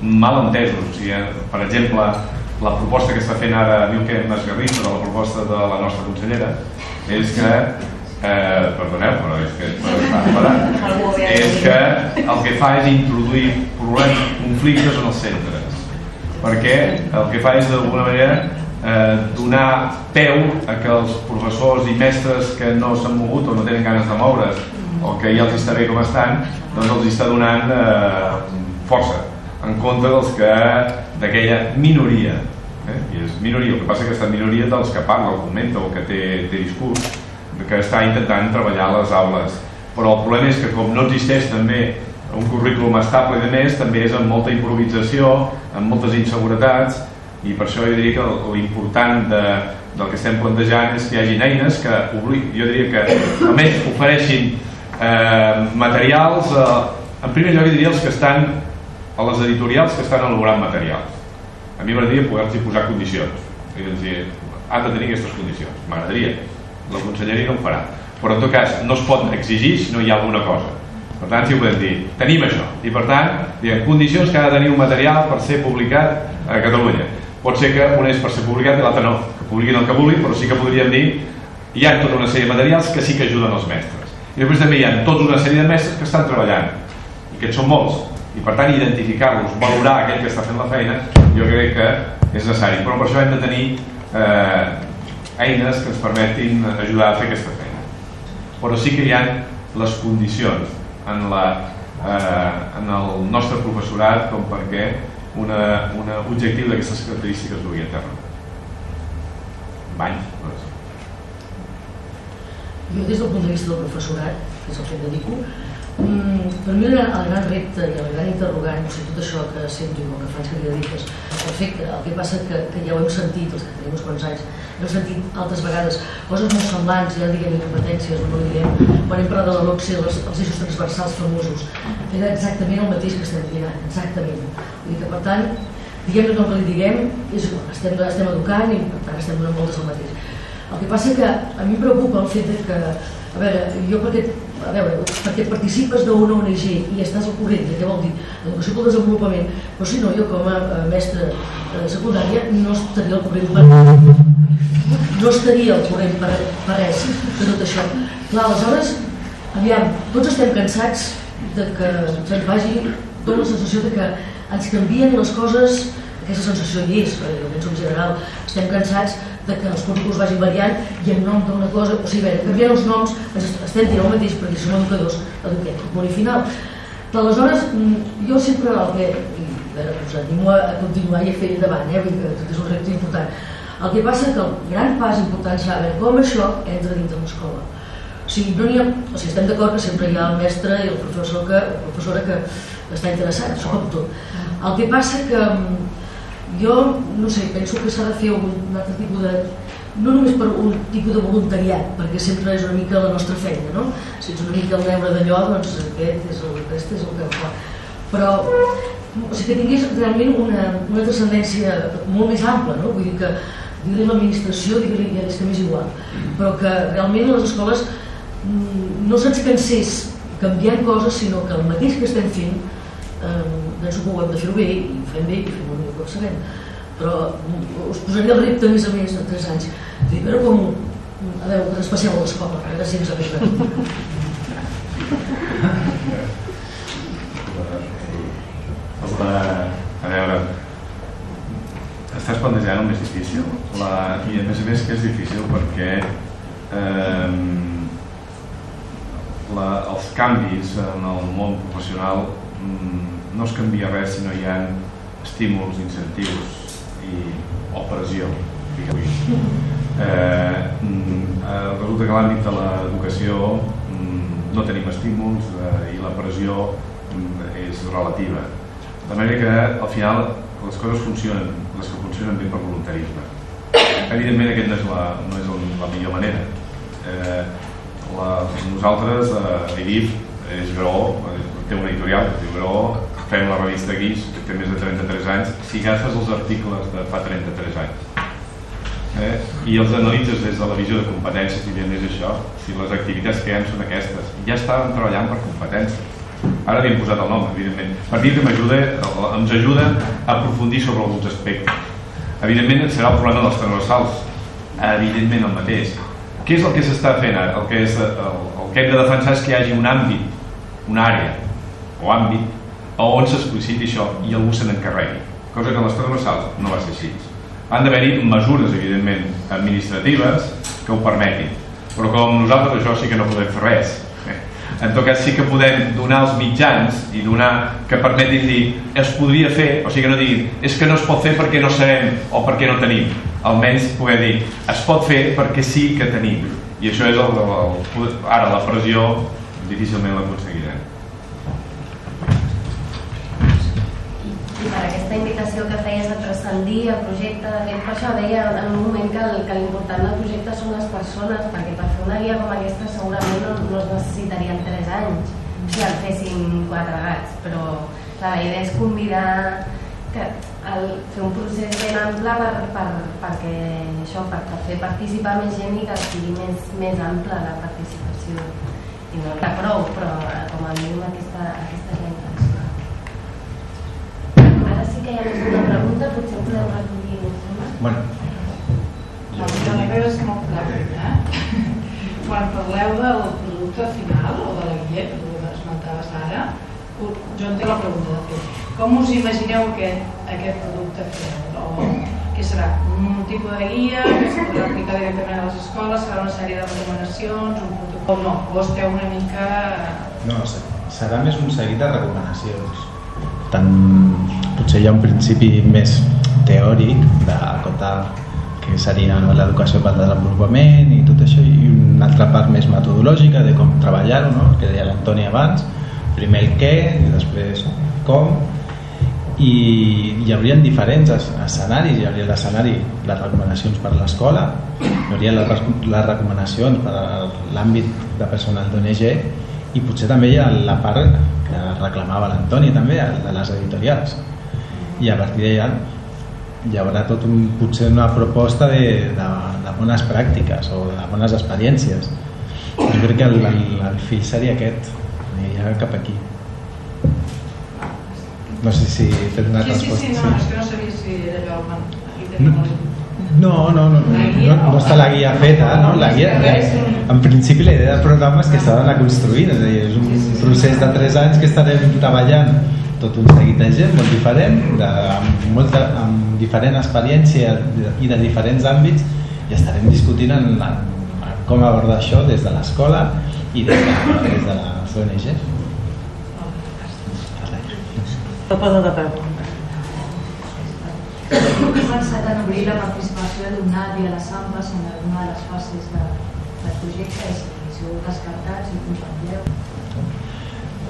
S4: mal entesos o sigui, per exemple la proposta que està fent ara Milke Masgarrizo de la proposta de la nostra consellera és que eh, perdoneu, però és que és que el que fa és introduir problemes, conflictes en els centres perquè el que fa és d'alguna manera eh, donar peu a que els professors i mestres que no s'han mogut o no tenen ganes de moure's o que ja els està bé com estan doncs els està donant eh, força en contra dels que d'aquella minoria eh? i és minoria, el que passa que aquesta minoria dels que parla o comenta o que té, té discurs que està intentant treballar a les aules però el problema és que com no existeix també un currículum estable i de més també és amb molta improvisació amb moltes inseguretats i per això jo diria que l'important de, del que estem plantejant és que hi hagi eines que oblig, jo diria que almenys ofereixin eh, materials eh, en primer lloc diria els que estan a les editorials que estan elaborant materials. A mi m'agradaria poder-los posar condicions. És dir, han de tenir aquestes condicions. M'agradaria. La conselleria no ho farà però en tot cas no es pot exigir si no hi ha alguna cosa. Per tant si ho podem dir tenim això i per tant diguem, condicions que ha de tenir un material per ser publicat a Catalunya. Pot ser que un és per ser publicat i l'altre no. Que publiquin el que vulguin però sí que podríem dir hi ha tota una sèrie de materials que sí que ajuden els mestres. I després també hi ha tota una sèrie de mestres que estan treballant. I que són molts. I per tant identificar-los, valorar aquell que està fent la feina jo crec que és necessari. Però per això hem de tenir eh, eines que ens permetin ajudar a fer aquesta feina. Però sí que hi ha les condicions en, la, eh, en el nostre professorat com perquè una, una objectiu d'aquestes característiques dugui a terme. Bany, doncs.
S9: Jo des del punt de vista del professorat, que és el que dedico, Mm, per mi el gran, repte i el gran interrogant, sigui, tot això que sento el que fans que li dediques, perfecte, el que passa que, que ja ho hem sentit, els que tenim uns quants anys, hem sentit altres vegades coses molt semblants, ja diguem incompetències, no diguem, quan hem parlat de la LOCSE, els, els eixos transversals famosos, era exactament el mateix que estem dient, exactament. Vull dir que, per tant, diguem el que li diguem, és estem, estem educant i per tant estem donant moltes el mateix. El que passa que a mi em preocupa el fet que, a veure, jo perquè a veure, perquè participes d'una ONG i estàs al corrent, què vol dir? Educació pel desenvolupament, però si no, jo com a mestre de secundària no estaria al corrent per, no estaria al corrent per, per res de tot això. Clar, aleshores, aviam, tots estem cansats de que se'ns vagi dona la sensació de que ens canvien les coses, aquesta sensació hi és, jo penso en general, estem cansats de que els currículs vagin variant i en nom d'una cosa, o sigui, canviant els noms estem dient el mateix perquè som educadors, eduquem, punt i final. Però aleshores, mm, jo sempre el que, i a veure, us animo a continuar i a fer endavant, eh, vull que tot és un repte important. El que passa que el gran pas important saber com això entra dintre l'escola. O sigui, no hi ha, o sigui, estem d'acord que sempre hi ha el mestre i el professor que, la professora que està interessat, això com tot. El que passa que mm, jo, no sé, penso que s'ha de fer un, un altre tipus de no només per un tipus de voluntariat, perquè sempre és una mica la nostra feina, no? Si ets una mica el deure d'allò, doncs aquest és el, aquest és el que fa. Però, o sigui, que tingués realment una, una transcendència molt més ampla, no? Vull dir que dir-li l'administració, dir-li ja és que m'és igual, però que realment les escoles mm, no se'ns cansés canviant coses, sinó que el mateix que estem fent eh, que ho hem de fer bé i ho fem bé i fem el millor que sabem però mm, us posaria el repte a més a més de 3 anys. Dir, però com a veure, que traspasseu a l'escola a veure si ens arriba.
S4: La, a veure? Estàs plantejant el més difícil? La, i a més a més que és difícil perquè eh, la, els canvis en el món professional mm, no es canvia res si no hi ha estímuls, incentius i, o pressió eh, mm, eh, resulta que l'àmbit de l'educació mm, no tenim estímuls eh, i la pressió mm, és relativa. De manera que al final les coses funcionen les que funcionen bé per voluntarisme. Evidentment aquest no és la, no és la millor manera. Eh, la, nosaltres eh, l'IDIF és Graó, té una editorial que diu Graó, fem la revista Guix que té més de 33 anys. Si agafes els articles de fa 33 anys eh? i els analitzes des de la visió de competències i diem és això, si les activitats que hi ha són aquestes, ja estàvem treballant per competències. Ara li hem posat el nom evidentment, per dir que m'ajuda ens ajuda a aprofundir sobre alguns aspectes. Evidentment serà el problema dels transversals. Evidentment el mateix. Què és el que s'està fent ara? El que, és, el, el que hem de defensar és que hi hagi un àmbit una àrea o àmbit on s'expliciti això? I algú se n'encarregui. Cosa que en les transversals no va ser així. Han d'haver-hi mesures evidentment administratives que ho permetin. Però com nosaltres això sí que no podem fer res. En tot cas sí que podem donar els mitjans i donar que permetin dir es podria fer, o sigui que no diguin és que no es pot fer perquè no sabem o perquè no tenim almenys poder dir es pot fer perquè sí que tenim i això és el, el, el ara la pressió difícilment l'aconseguirem
S5: i per aquesta invitació que feies de transcendir el projecte, de fet per això deia en un moment que, el, que l'important del projecte són les persones, perquè per fer una guia com aquesta segurament no, no es necessitarien 3 anys si el fessin quatre gats, però clar, la idea és convidar que el, fer un procés ben ample per, per, perquè això, per, per fer participar més gent i que sigui més, més ample la participació. I no ha prou, però com a mínim aquesta, aquesta Ara sí que hi ha més una pregunta, potser en podem recollir.
S6: Bueno.
S2: La meva és molt clara, eh? Quan parleu del producte final o de la guia que tu esmentaves ara, jo entenc la pregunta de fet. Com us imagineu aquest, aquest producte final? O què serà? Un tipus de guia que es podrà aplicar directament a les escoles? Serà una sèrie de recomanacions? Un protocol? No, o esteu una mica...
S6: No, serà més un seguit de recomanacions tant potser hi ha un principi més teòric de contar que seria l'educació pel desenvolupament i tot això i una altra part més metodològica de com treballar-ho no? que deia l'Antoni abans primer el què i després com i hi haurien diferents escenaris hi hauria l'escenari les recomanacions per l'escola hi hauria les, les recomanacions per l'àmbit de personal d'ONG i potser també hi ha la part que reclamava l'Antoni també, de les editorials. I a partir d'allà hi haurà tot un, potser una proposta de, de, de bones pràctiques o de bones experiències. Jo crec que el, el, el fill seria aquest ja cap aquí. No sé si he fet una
S2: sí,
S6: resposta
S2: sí, sí, no, és que no sabia si era allò el
S6: No, no, no, no, no està la guia feta, no? La guia, en principi la idea del programa és que s'ha d'anar construint, és a dir, és un procés de 3 anys que estarem treballant tot un seguit de gent molt diferent, de, amb, molta, amb diferent experiència i de diferents àmbits i estarem discutint en, en, en com abordar això des de l'escola i des de, des de les ONGs.
S2: Topada de pregunta.
S10: Heu pensat en obrir la participació d'alumnat i a les AMPAs en alguna de les fases de, del projecte? És,
S7: sigut descartat, si contempleu.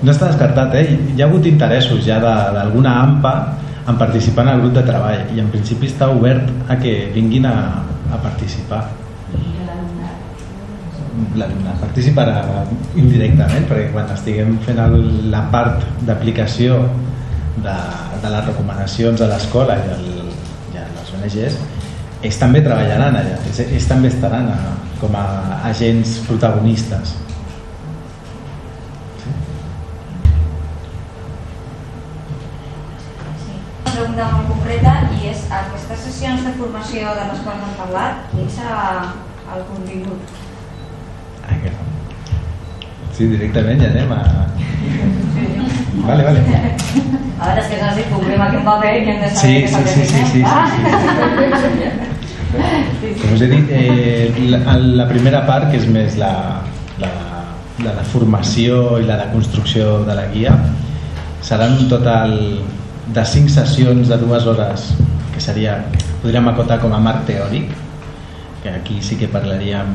S6: No està descartat, eh? Hi ha hagut interessos ja d'alguna AMPA en participar en el grup de treball i en principi està obert a que vinguin a, a participar. L'alumnat participarà indirectament perquè quan estiguem fent el, la part d'aplicació de, de les recomanacions a l'escola i, el, i a ONGs ells també treballaran allà, ells, ells també estaran a, com a agents protagonistes
S11: pregunta molt concreta i és aquestes sessions de formació de les quals hem parlat, quins el contingut?
S6: Ah, que. Sí, directament ja anem a... Vale, vale.
S11: A veure, és que si complim aquest paper i hem de saber
S6: sí, sí, sí, sí, sí, sí, sí. Com us he dit, eh, la, la primera part, que és més la, la, la de formació i la de construcció de la guia, seran un total de cinc sessions de dues hores que seria, podríem acotar com a marc teòric que aquí sí que parlaríem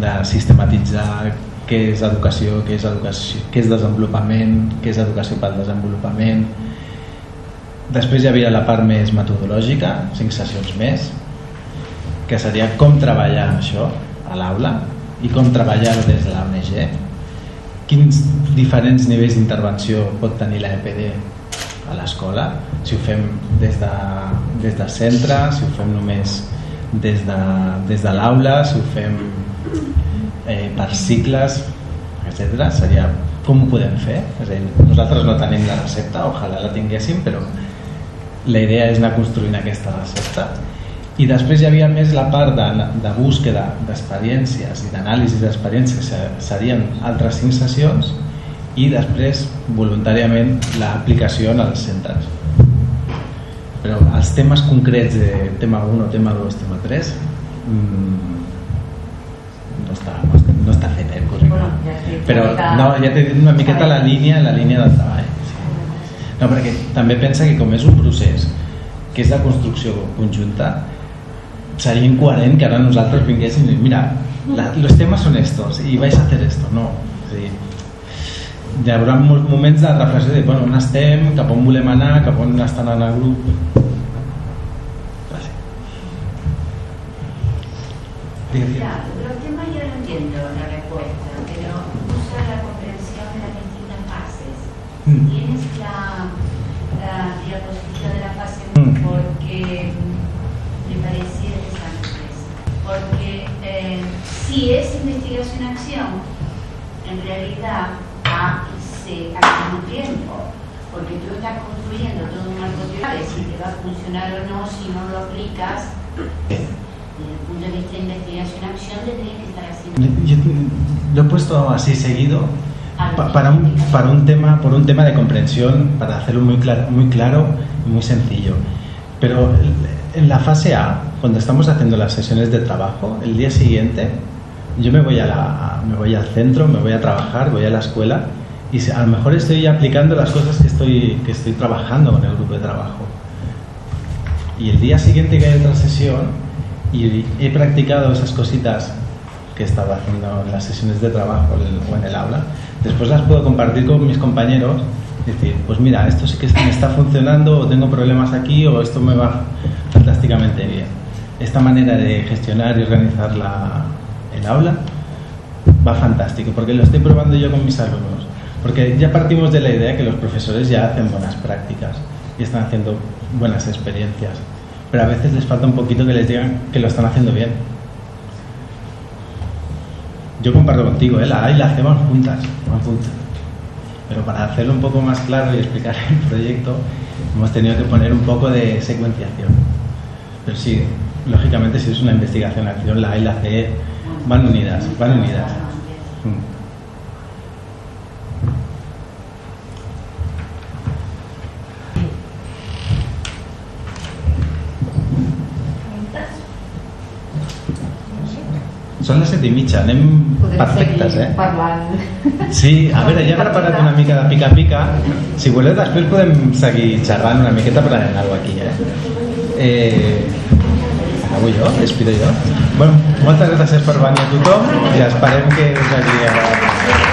S6: de sistematitzar què és educació, què és, educació, què és desenvolupament, què és educació pel desenvolupament. Després hi havia la part més metodològica, cinc sessions més, que seria com treballar això a l'aula i com treballar-ho des de l'ONG, quins diferents nivells d'intervenció pot tenir l'EPD a l'escola, si ho fem des de, des de centre, si ho fem només des de, des de l'aula, si ho fem eh, per cicles, etc. Seria com ho podem fer? És a dir, nosaltres no tenim la recepta, ojalà la tinguéssim, però la idea és anar construint aquesta recepta. I després hi havia més la part de, de búsqueda d'experiències i d'anàlisi d'experiències, serien altres cinc sessions, i després voluntàriament l'aplicació en els centres però els temes concrets de tema 1, tema 2, tema 3 mmm, no, està, no, està, no està fet el currículum però no, ja t'he dit una miqueta la línia la línia del treball sí. no, perquè també pensa que com és un procés que és de construcció conjunta seria incoherent que ara nosaltres vinguéssim i mira, la, los temas son estos y vais a hacer esto no, dir, hi haurà molts moments de reflexió de bueno, on estem, cap on volem anar, cap on estan en el grup. Gràcies.
S8: Yo no entiendo la respuesta, pero usa la comprensión de las distintas fases.
S6: Mm.
S8: Tienes la, la diapositiva de la fase
S6: Mm.
S8: 1 porque me parecía interesante eso. Porque eh, si es investigación-acción, en realidad hace al mismo tiempo, porque tú estás construyendo todo un marco teórico, si te va a funcionar o no, si no lo aplicas, desde el punto de vista de investigación-acción, tendrías que.
S6: Yo lo he puesto así seguido pa- para un, para un tema, por un tema de comprensión, para hacerlo muy claro, muy claro y muy sencillo. Pero en la fase A, cuando estamos haciendo las sesiones de trabajo, el día siguiente yo me voy, a la, me voy al centro, me voy a trabajar, voy a la escuela y a lo mejor estoy aplicando las cosas que estoy, que estoy trabajando con el grupo de trabajo. Y el día siguiente que hay otra sesión y he practicado esas cositas que estaba haciendo en las sesiones de trabajo o en el aula, después las puedo compartir con mis compañeros decir, pues mira, esto sí que me está funcionando o tengo problemas aquí o esto me va fantásticamente bien. Esta manera de gestionar y organizar la, el aula va fantástico porque lo estoy probando yo con mis alumnos. Porque ya partimos de la idea que los profesores ya hacen buenas prácticas y están haciendo buenas experiencias. Pero a veces les falta un poquito que les digan que lo están haciendo bien. Yo comparto contigo, ¿eh? la A y la C van juntas, van juntas. Pero para hacerlo un poco más claro y explicar el proyecto, hemos tenido que poner un poco de secuenciación. Pero sí, lógicamente si es una investigación-acción, la A y la C van unidas, van unidas. Mm. Són les set i mitja, anem perfectes, eh?
S1: parlant.
S6: Sí, a veure, ja he preparat una mica de pica-pica. Si voleu, després podem seguir xerrant una miqueta aprenent alguna cosa aquí, eh? eh Avui jo? Despido jo? Bueno, moltes gràcies per venir a tothom i esperem que us hagi agradat.